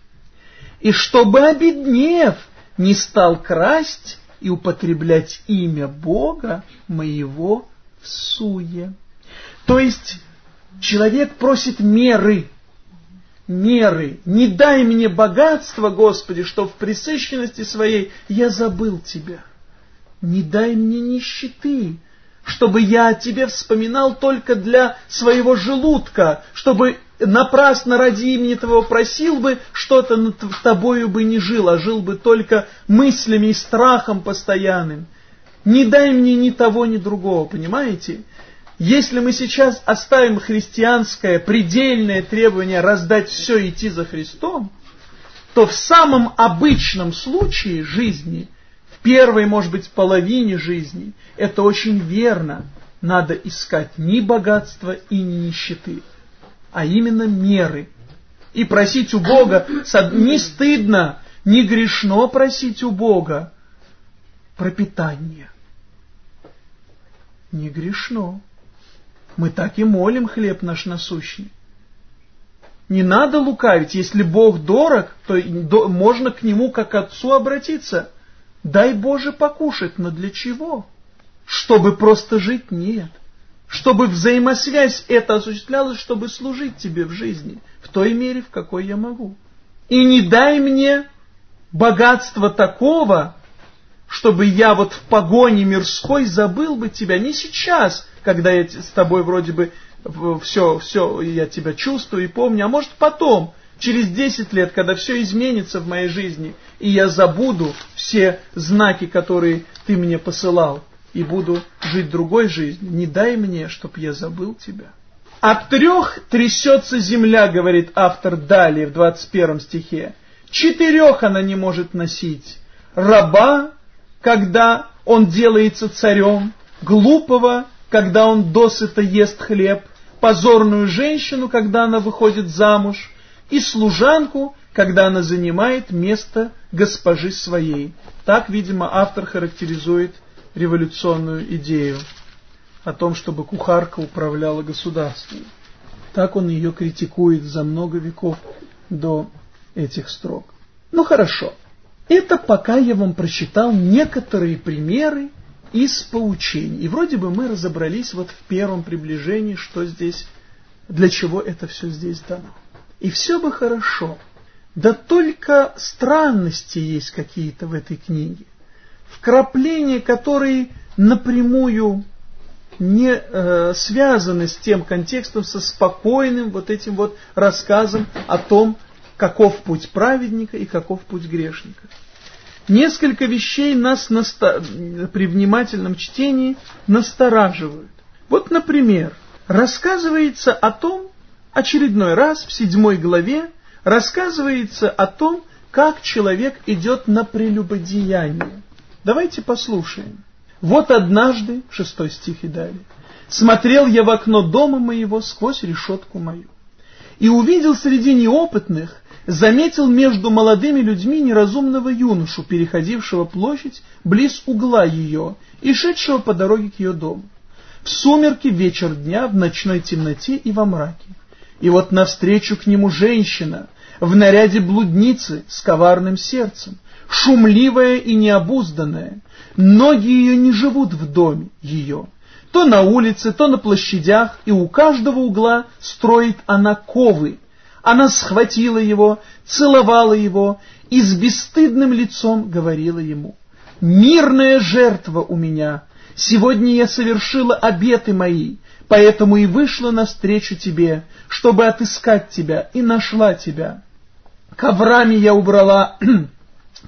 и чтобы, обеднев, не стал красть и употреблять имя Бога моего в суе. То есть человек просит меры, меры. Не дай мне богатства, Господи, что в присыщенности своей я забыл Тебя не дай мне нищеты, чтобы я о тебе вспоминал только для своего желудка, чтобы напрасно ради имени твоего просил бы, что-то над тобою бы не жил, а жил бы только мыслями и страхом постоянным. Не дай мне ни того, ни другого, понимаете? Если мы сейчас оставим христианское предельное требование раздать все и идти за Христом, то в самом обычном случае жизни – первой, может быть, половине жизни, это очень верно. Надо искать ни богатства и ни нищеты, а именно меры. И просить у Бога, не стыдно, не грешно просить у Бога пропитание. Не грешно. Мы так и молим хлеб наш насущный. Не надо лукавить. Если Бог дорог, то можно к Нему как к Отцу обратиться – Дай Боже покушать, но для чего? Чтобы просто жить? Нет. Чтобы взаимосвязь это осуществлялась, чтобы служить тебе в жизни, в той мере, в какой я могу. И не дай мне богатства такого, чтобы я вот в погоне мирской забыл бы тебя не сейчас, когда я с тобой вроде бы все, все, я тебя чувствую и помню, а может потом, через 10 лет, когда все изменится в моей жизни, и я забуду все знаки, которые ты мне посылал, и буду жить другой жизнью. Не дай мне, чтоб я забыл тебя. От трех трясется земля, говорит автор далее в 21 стихе. Четырех она не может носить. Раба, когда он делается царем, глупого, когда он досыта ест хлеб, позорную женщину, когда она выходит замуж, и служанку, когда она занимает место госпожи своей. Так, видимо, автор характеризует революционную идею о том, чтобы кухарка управляла государством. Так он ее критикует за много веков до этих строк. Ну хорошо, это пока я вам прочитал некоторые примеры из поучений. И вроде бы мы разобрались вот в первом приближении, что здесь, для чего это все здесь дано. И все бы хорошо, да только странности есть какие-то в этой книге. Вкрапления, которые напрямую не э, связаны с тем контекстом, со спокойным вот этим вот рассказом о том, каков путь праведника и каков путь грешника. Несколько вещей нас наста... при внимательном чтении настораживают. Вот, например, рассказывается о том, очередной раз в седьмой главе рассказывается о том, как человек идет на прелюбодеяние. Давайте послушаем. Вот однажды, шестой стих и далее, смотрел я в окно дома моего сквозь решетку мою, и увидел среди неопытных заметил между молодыми людьми неразумного юношу, переходившего площадь близ угла ее и шедшего по дороге к ее дому. В сумерки вечер дня, в ночной темноте и во мраке. И вот навстречу к нему женщина в наряде блудницы с коварным сердцем, шумливая и необузданная. Ноги ее не живут в доме ее. То на улице, то на площадях, и у каждого угла строит она ковы, она схватила его, целовала его и с бесстыдным лицом говорила ему, «Мирная жертва у меня, сегодня я совершила обеты мои, поэтому и вышла навстречу тебе, чтобы отыскать тебя, и нашла тебя. Коврами я убрала *clears throat*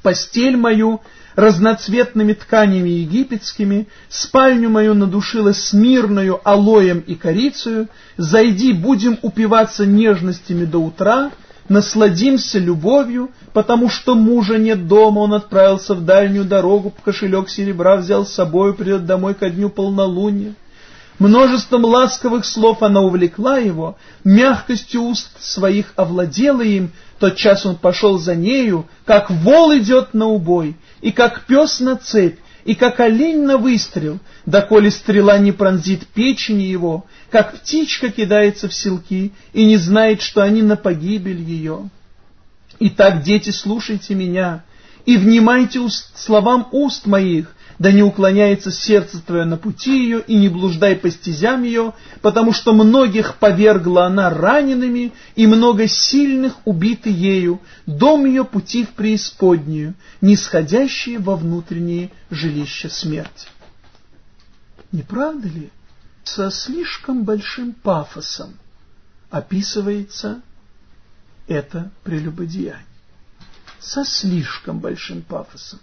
постель мою, разноцветными тканями египетскими, спальню мою надушила смирною алоем и корицею, зайди, будем упиваться нежностями до утра, насладимся любовью, потому что мужа нет дома, он отправился в дальнюю дорогу, кошелек серебра взял с собой, придет домой ко дню полнолуния. Множеством ласковых слов она увлекла его, мягкостью уст своих овладела им, тот час он пошел за нею, как вол идет на убой, и как пес на цепь, и как олень на выстрел, доколе стрела не пронзит печени его, как птичка кидается в селки и не знает, что они на погибель ее. Итак, дети, слушайте меня и внимайте уст, словам уст моих, да не уклоняется сердце твое на пути ее, и не блуждай по стезям ее, потому что многих повергла она ранеными, и много сильных убиты ею, дом ее пути в преисподнюю, нисходящие во внутренние жилища смерти. Не правда ли? Со слишком большим пафосом описывается это прелюбодеяние. Со слишком большим пафосом.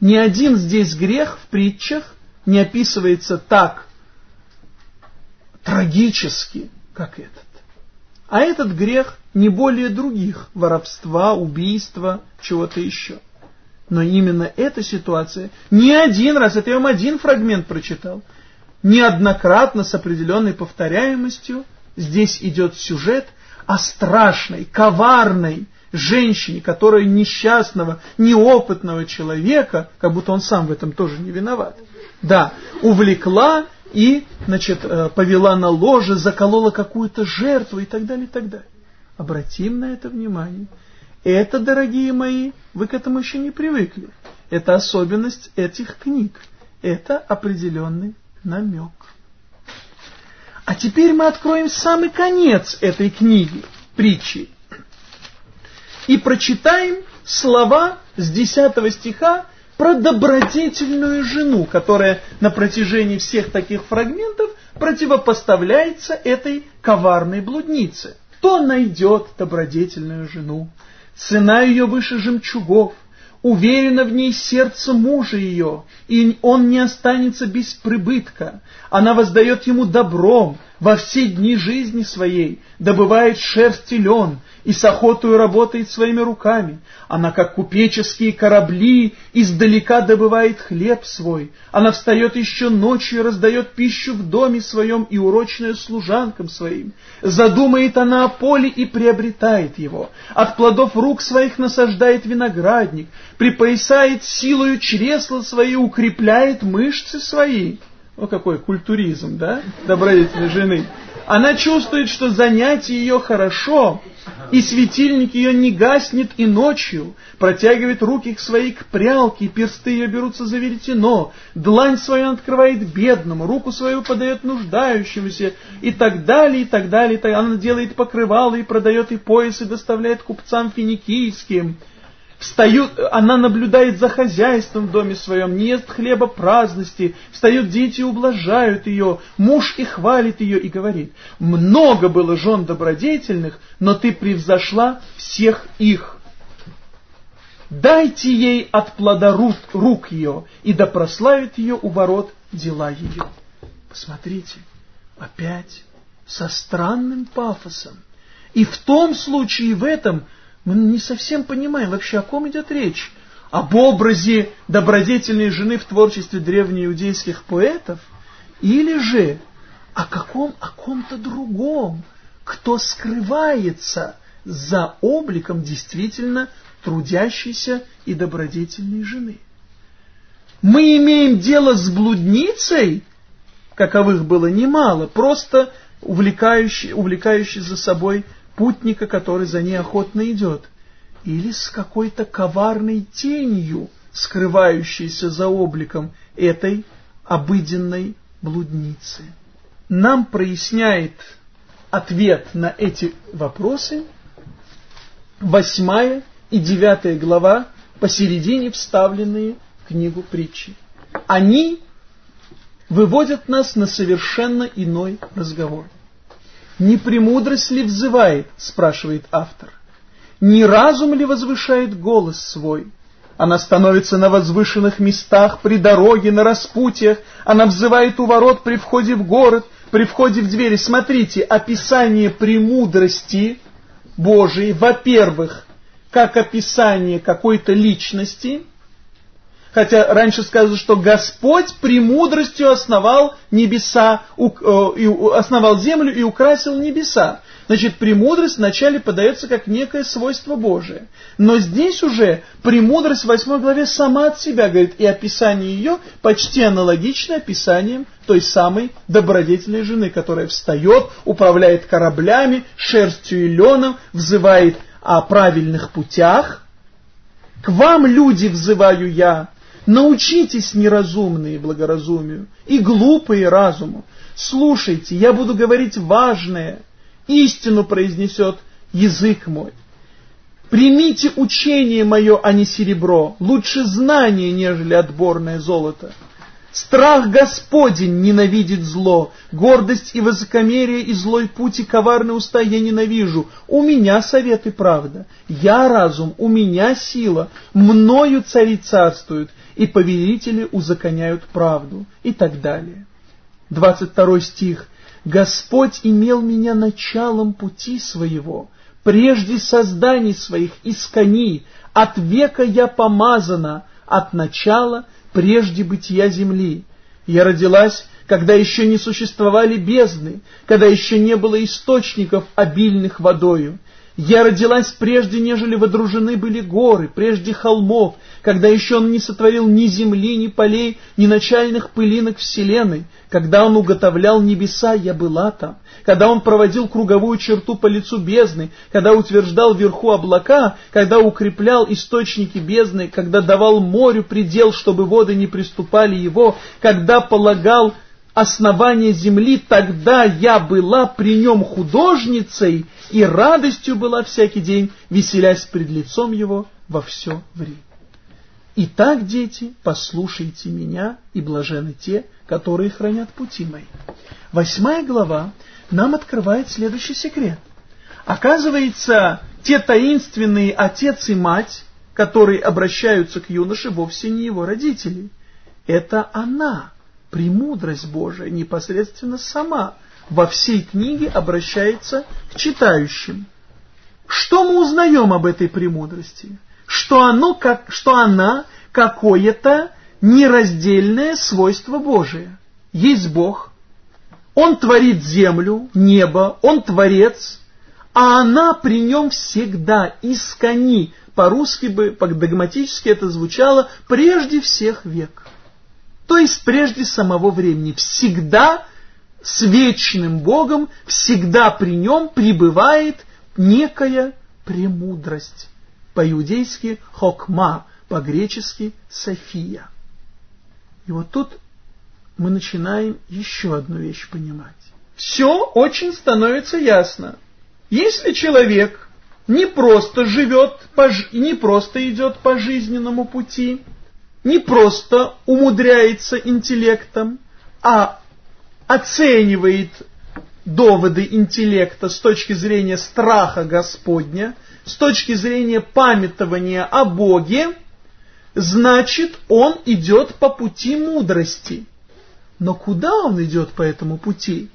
Ни один здесь грех в притчах не описывается так трагически, как этот. А этот грех не более других – воровства, убийства, чего-то еще. Но именно эта ситуация не один раз, это я вам один фрагмент прочитал, неоднократно с определенной повторяемостью здесь идет сюжет о страшной, коварной, женщине, которая несчастного, неопытного человека, как будто он сам в этом тоже не виноват, да, увлекла и, значит, э, повела на ложе, заколола какую-то жертву и так далее, и так далее. Обратим на это внимание. Это, дорогие мои, вы к этому еще не привыкли. Это особенность этих книг. Это определенный намек. А теперь мы откроем самый конец этой книги, притчи, и прочитаем слова с 10 стиха про добродетельную жену, которая на протяжении всех таких фрагментов противопоставляется этой коварной блуднице. Кто найдет добродетельную жену? Цена ее выше жемчугов, уверено в ней сердце мужа ее, и он не останется без прибытка. Она воздает ему добром во все дни жизни своей, добывает шерсть и лен, и с охотою работает своими руками. Она, как купеческие корабли, издалека добывает хлеб свой. Она встает еще ночью и раздает пищу в доме своем и урочную служанкам своим. Задумает она о поле и приобретает его. От плодов рук своих насаждает виноградник, припоясает силою чресла свои, укрепляет мышцы свои. Ну какой культуризм, да, добродетельной жены. Она чувствует, что занятие ее хорошо, и светильник ее не гаснет и ночью, протягивает руки к своей к прялке, и персты ее берутся за веретено, длань свою открывает бедному, руку свою подает нуждающемуся, и так далее, и так далее. Она делает покрывало и продает и пояс, и доставляет купцам финикийским. Встают, она наблюдает за хозяйством в доме своем, не ест хлеба праздности, встают дети и ублажают ее, муж и хвалит ее и говорит, много было жен добродетельных, но ты превзошла всех их. Дайте ей от плода рук, ее, и да прославит ее у ворот дела ее. Посмотрите, опять со странным пафосом. И в том случае, и в этом мы не совсем понимаем вообще, о ком идет речь. Об образе добродетельной жены в творчестве древнеиудейских поэтов? Или же о каком, о ком-то другом, кто скрывается за обликом действительно трудящейся и добродетельной жены? Мы имеем дело с блудницей, каковых было немало, просто увлекающей, увлекающей за собой путника, который за ней охотно идет, или с какой-то коварной тенью, скрывающейся за обликом этой обыденной блудницы. Нам проясняет ответ на эти вопросы восьмая и девятая глава, посередине вставленные в книгу притчи. Они выводят нас на совершенно иной разговор. Не премудрость ли взывает, спрашивает автор? Не разум ли возвышает голос свой? Она становится на возвышенных местах, при дороге, на распутьях. Она взывает у ворот при входе в город, при входе в двери. Смотрите, описание премудрости Божией, во-первых, как описание какой-то личности – хотя раньше сказано, что Господь премудростью основал небеса, э, основал землю и украсил небеса. Значит, премудрость вначале подается как некое свойство Божие. Но здесь уже премудрость в 8 главе сама от себя говорит, и описание ее почти аналогично описанием той самой добродетельной жены, которая встает, управляет кораблями, шерстью и леном, взывает о правильных путях. «К вам, люди, взываю я, Научитесь неразумные благоразумию и глупые разуму. Слушайте, я буду говорить важное, истину произнесет язык мой. Примите учение мое, а не серебро, лучше знание, нежели отборное золото. Страх Господень ненавидит зло, гордость и высокомерие и злой путь и коварные уста я ненавижу. У меня совет и правда, я разум, у меня сила, мною цари царствуют, и повелители узаконяют правду, и так далее. 22 стих. «Господь имел меня началом пути своего, прежде созданий своих искони, от века я помазана, от начала прежде бытия земли. Я родилась, когда еще не существовали бездны, когда еще не было источников, обильных водою. Я родилась прежде, нежели водружены были горы, прежде холмов, когда еще Он не сотворил ни земли, ни полей, ни начальных пылинок вселенной. Когда Он уготовлял небеса, я была там. Когда Он проводил круговую черту по лицу бездны, когда утверждал вверху облака, когда укреплял источники бездны, когда давал морю предел, чтобы воды не приступали его, когда полагал основание земли, тогда я была при нем художницей и радостью была всякий день, веселясь пред лицом его во все время. Итак, дети, послушайте меня, и блажены те, которые хранят пути мои. Восьмая глава нам открывает следующий секрет. Оказывается, те таинственные отец и мать, которые обращаются к юноше, вовсе не его родители. Это она, премудрость Божия, непосредственно сама, во всей книге обращается к читающим. Что мы узнаем об этой премудрости? Что, оно, как, что она какое-то нераздельное свойство Божие. Есть Бог, Он творит землю, небо, Он творец, а она при нем всегда искони. По-русски бы, по-догматически это звучало прежде всех век. То есть прежде самого времени. Всегда с вечным Богом, всегда при нем пребывает некая премудрость. По-иудейски хокма, по-гречески софия. И вот тут мы начинаем еще одну вещь понимать. Все очень становится ясно. Если человек не просто живет, не просто идет по жизненному пути, не просто умудряется интеллектом, а оценивает доводы интеллекта с точки зрения страха Господня, с точки зрения памятования о Боге, значит, он идет по пути мудрости. Но куда он идет по этому пути?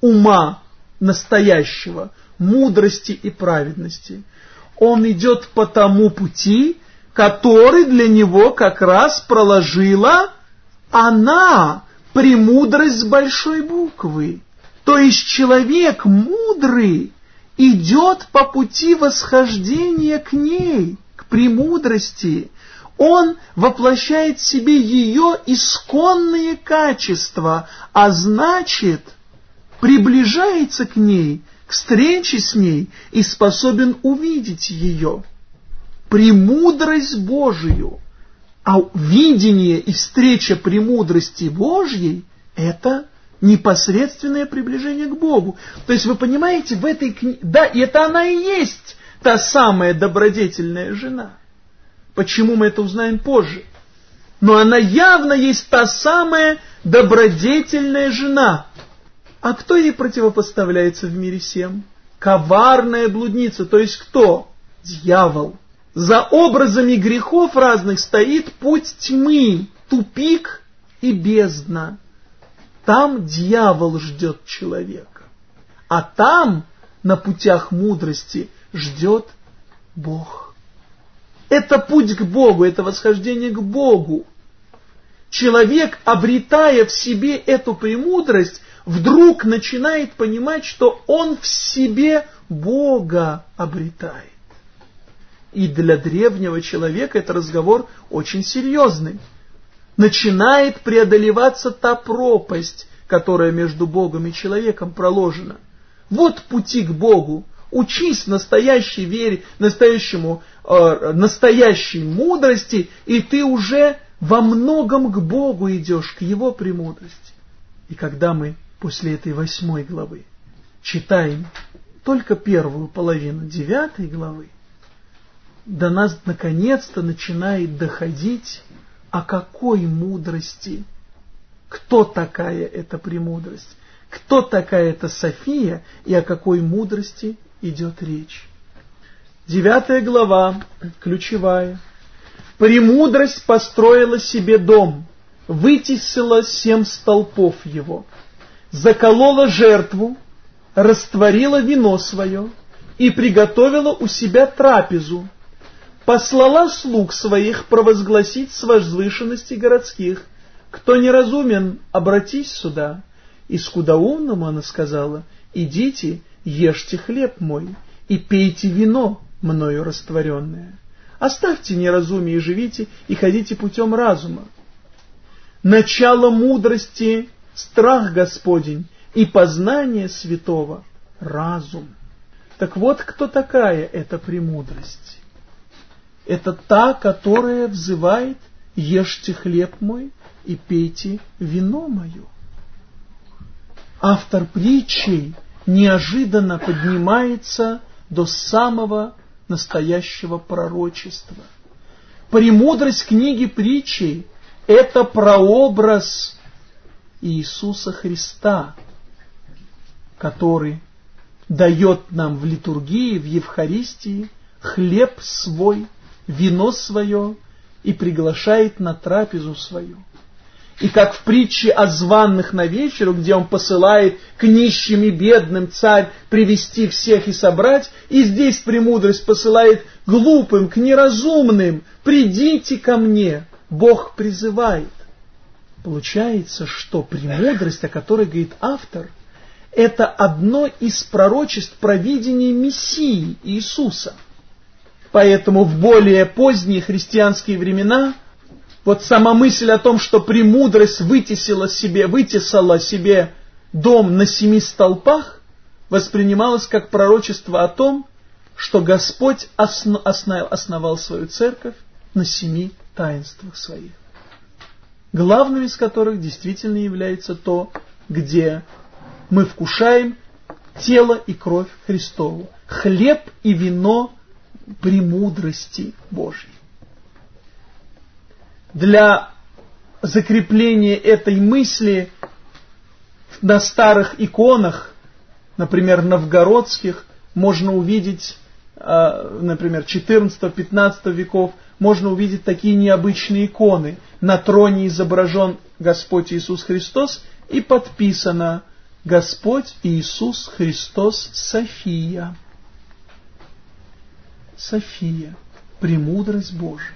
Ума настоящего, мудрости и праведности. Он идет по тому пути, который для него как раз проложила она, премудрость с большой буквы. То есть человек мудрый идет по пути восхождения к ней, к премудрости. Он воплощает в себе ее исконные качества, а значит, приближается к ней, к встрече с ней и способен увидеть ее премудрость Божию. А видение и встреча премудрости Божьей – это непосредственное приближение к Богу. То есть вы понимаете, в этой книге, да, это она и есть та самая добродетельная жена. Почему мы это узнаем позже? Но она явно есть та самая добродетельная жена. А кто ей противопоставляется в мире всем? Коварная блудница, то есть кто? Дьявол. За образами грехов разных стоит путь тьмы, тупик и бездна. Там дьявол ждет человека, а там, на путях мудрости, ждет Бог. Это путь к Богу, это восхождение к Богу. Человек, обретая в себе эту премудрость, вдруг начинает понимать, что он в себе Бога обретает. И для древнего человека это разговор очень серьезный. Начинает преодолеваться та пропасть, которая между Богом и человеком проложена. Вот пути к Богу. Учись настоящей вере, настоящему, э, настоящей мудрости, и ты уже во многом к Богу идешь, к Его премудрости. И когда мы после этой восьмой главы читаем только первую половину девятой главы, до нас наконец-то начинает доходить, о какой мудрости, кто такая эта премудрость, кто такая эта София и о какой мудрости идет речь. Девятая глава, ключевая. «Премудрость построила себе дом, вытесила семь столпов его, заколола жертву, растворила вино свое и приготовила у себя трапезу, послала слуг своих провозгласить с возвышенности городских, кто неразумен, обратись сюда. И скудоумному она сказала, идите, ешьте хлеб мой и пейте вино, мною растворенное. Оставьте неразумие и живите, и ходите путем разума. Начало мудрости — страх Господень, и познание святого — разум. Так вот, кто такая эта премудрость? это та, которая взывает «Ешьте хлеб мой и пейте вино мое». Автор притчей неожиданно поднимается до самого настоящего пророчества. Премудрость книги притчи – это прообраз Иисуса Христа, который дает нам в литургии, в Евхаристии хлеб свой, вино свое и приглашает на трапезу свою. И как в притче о званных на вечеру, где он посылает к нищим и бедным царь привести всех и собрать, и здесь премудрость посылает глупым, к неразумным, придите ко мне, Бог призывает. Получается, что премудрость, о которой говорит автор, это одно из пророчеств провидения Мессии Иисуса. Поэтому в более поздние христианские времена – вот сама мысль о том, что премудрость вытесила себе, вытесала себе дом на семи столпах, воспринималась как пророчество о том, что Господь основ, основал свою церковь на семи таинствах своих. Главным из которых действительно является то, где мы вкушаем тело и кровь Христову, хлеб и вино премудрости Божьей для закрепления этой мысли на старых иконах, например, новгородских, можно увидеть, а, например, 14-15 веков, можно увидеть такие необычные иконы. На троне изображен Господь Иисус Христос и подписано Господь Иисус Христос София. София, премудрость Божия.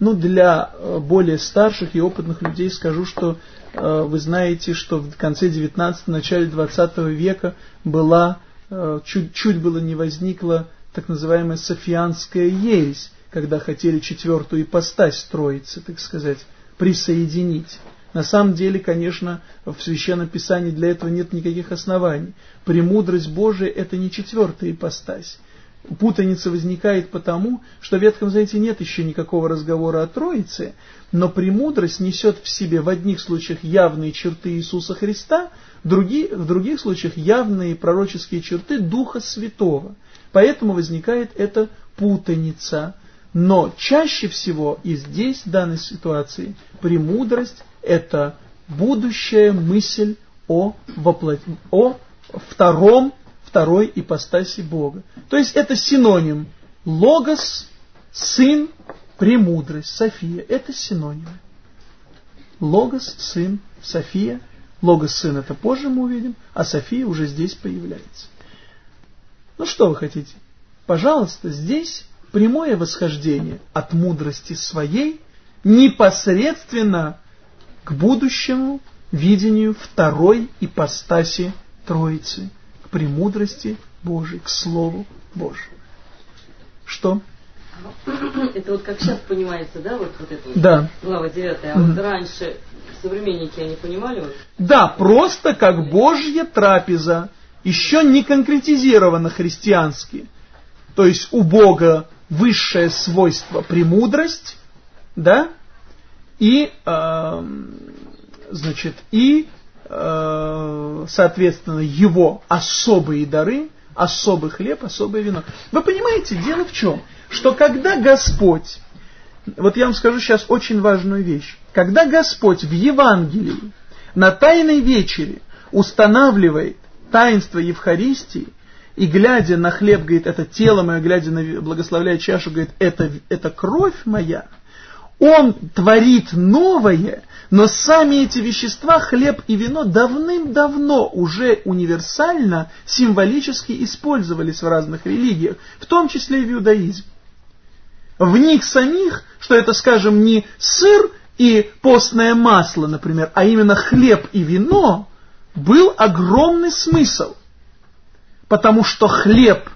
Ну, для э, более старших и опытных людей скажу, что э, вы знаете, что в конце 19 начале 20 века была, э, чуть, чуть было не возникла так называемая Софианская ересь, когда хотели четвертую ипостась строиться, так сказать, присоединить. На самом деле, конечно, в Священном Писании для этого нет никаких оснований. Премудрость Божия – это не четвертая ипостась путаница возникает потому, что в Ветхом Завете нет еще никакого разговора о Троице, но премудрость несет в себе в одних случаях явные черты Иисуса Христа, в других, в других случаях явные пророческие черты Духа Святого. Поэтому возникает эта путаница. Но чаще всего и здесь, в данной ситуации, премудрость – это будущая мысль о, воплот... о втором второй ипостаси Бога. То есть это синоним. Логос, сын, премудрость, София. Это синонимы. Логос, сын, София. Логос, сын это позже мы увидим, а София уже здесь появляется. Ну что вы хотите? Пожалуйста, здесь прямое восхождение от мудрости своей непосредственно к будущему видению второй ипостаси Троицы – премудрости Божией, к Слову Божьему. Что? Это вот как сейчас понимается, да, вот, вот это да. глава 9, а mm вот раньше современники они понимали? Вот? Да, просто как Божья трапеза, еще не конкретизировано христиански. То есть у Бога высшее свойство премудрость, да, и, э, значит, и соответственно, его особые дары, особый хлеб, особое вино. Вы понимаете, дело в чем? Что когда Господь, вот я вам скажу сейчас очень важную вещь, когда Господь в Евангелии на Тайной Вечере устанавливает таинство Евхаристии, и глядя на хлеб, говорит, это тело мое, глядя на благословляя чашу, говорит, это, это кровь моя, он творит новое, но сами эти вещества, хлеб и вино, давным-давно уже универсально, символически использовались в разных религиях, в том числе и в иудаизме. В них самих, что это, скажем, не сыр и постное масло, например, а именно хлеб и вино, был огромный смысл. Потому что хлеб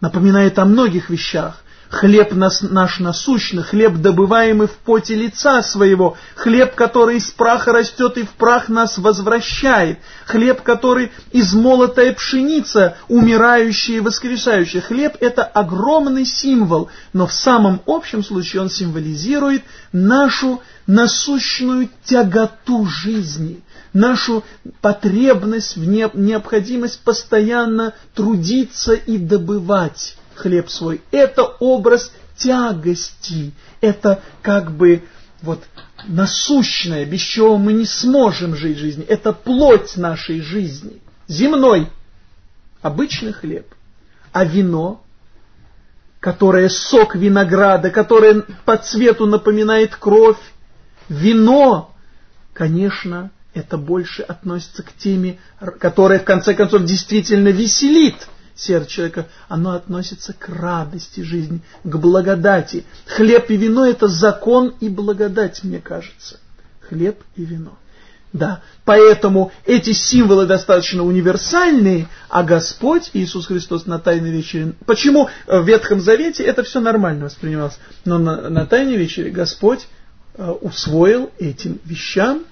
напоминает о многих вещах. Хлеб нас, наш насущный, хлеб, добываемый в поте лица своего, хлеб, который из праха растет и в прах нас возвращает, хлеб, который измолотая пшеница, умирающая и воскрешающая. Хлеб – это огромный символ, но в самом общем случае он символизирует нашу насущную тяготу жизни, нашу потребность, в необходимость постоянно трудиться и добывать хлеб свой. Это образ тягости. Это как бы вот насущное, без чего мы не сможем жить жизнью. Это плоть нашей жизни. Земной. Обычный хлеб. А вино, которое сок винограда, которое по цвету напоминает кровь. Вино, конечно, это больше относится к теме, которая в конце концов действительно веселит сердце человека. Оно относится к радости жизни, к благодати. Хлеб и вино это закон и благодать, мне кажется. Хлеб и вино. Да, поэтому эти символы достаточно универсальные, а Господь Иисус Христос на Тайной вечере... Почему в Ветхом Завете это все нормально воспринималось, но на, на Тайной вечере Господь э, усвоил этим вещам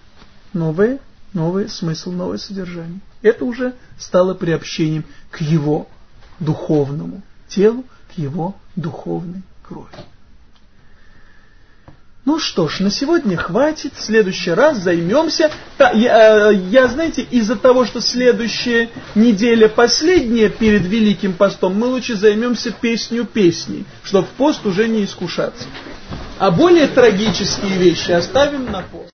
новый, новый смысл, новое содержание. Это уже стало приобщением к его духовному телу, к его духовной крови. Ну что ж, на сегодня хватит. В следующий раз займемся. Я, э, я знаете, из-за того, что следующая неделя последняя перед Великим постом, мы лучше займемся песню песней, чтобы в пост уже не искушаться. А более трагические вещи оставим на пост.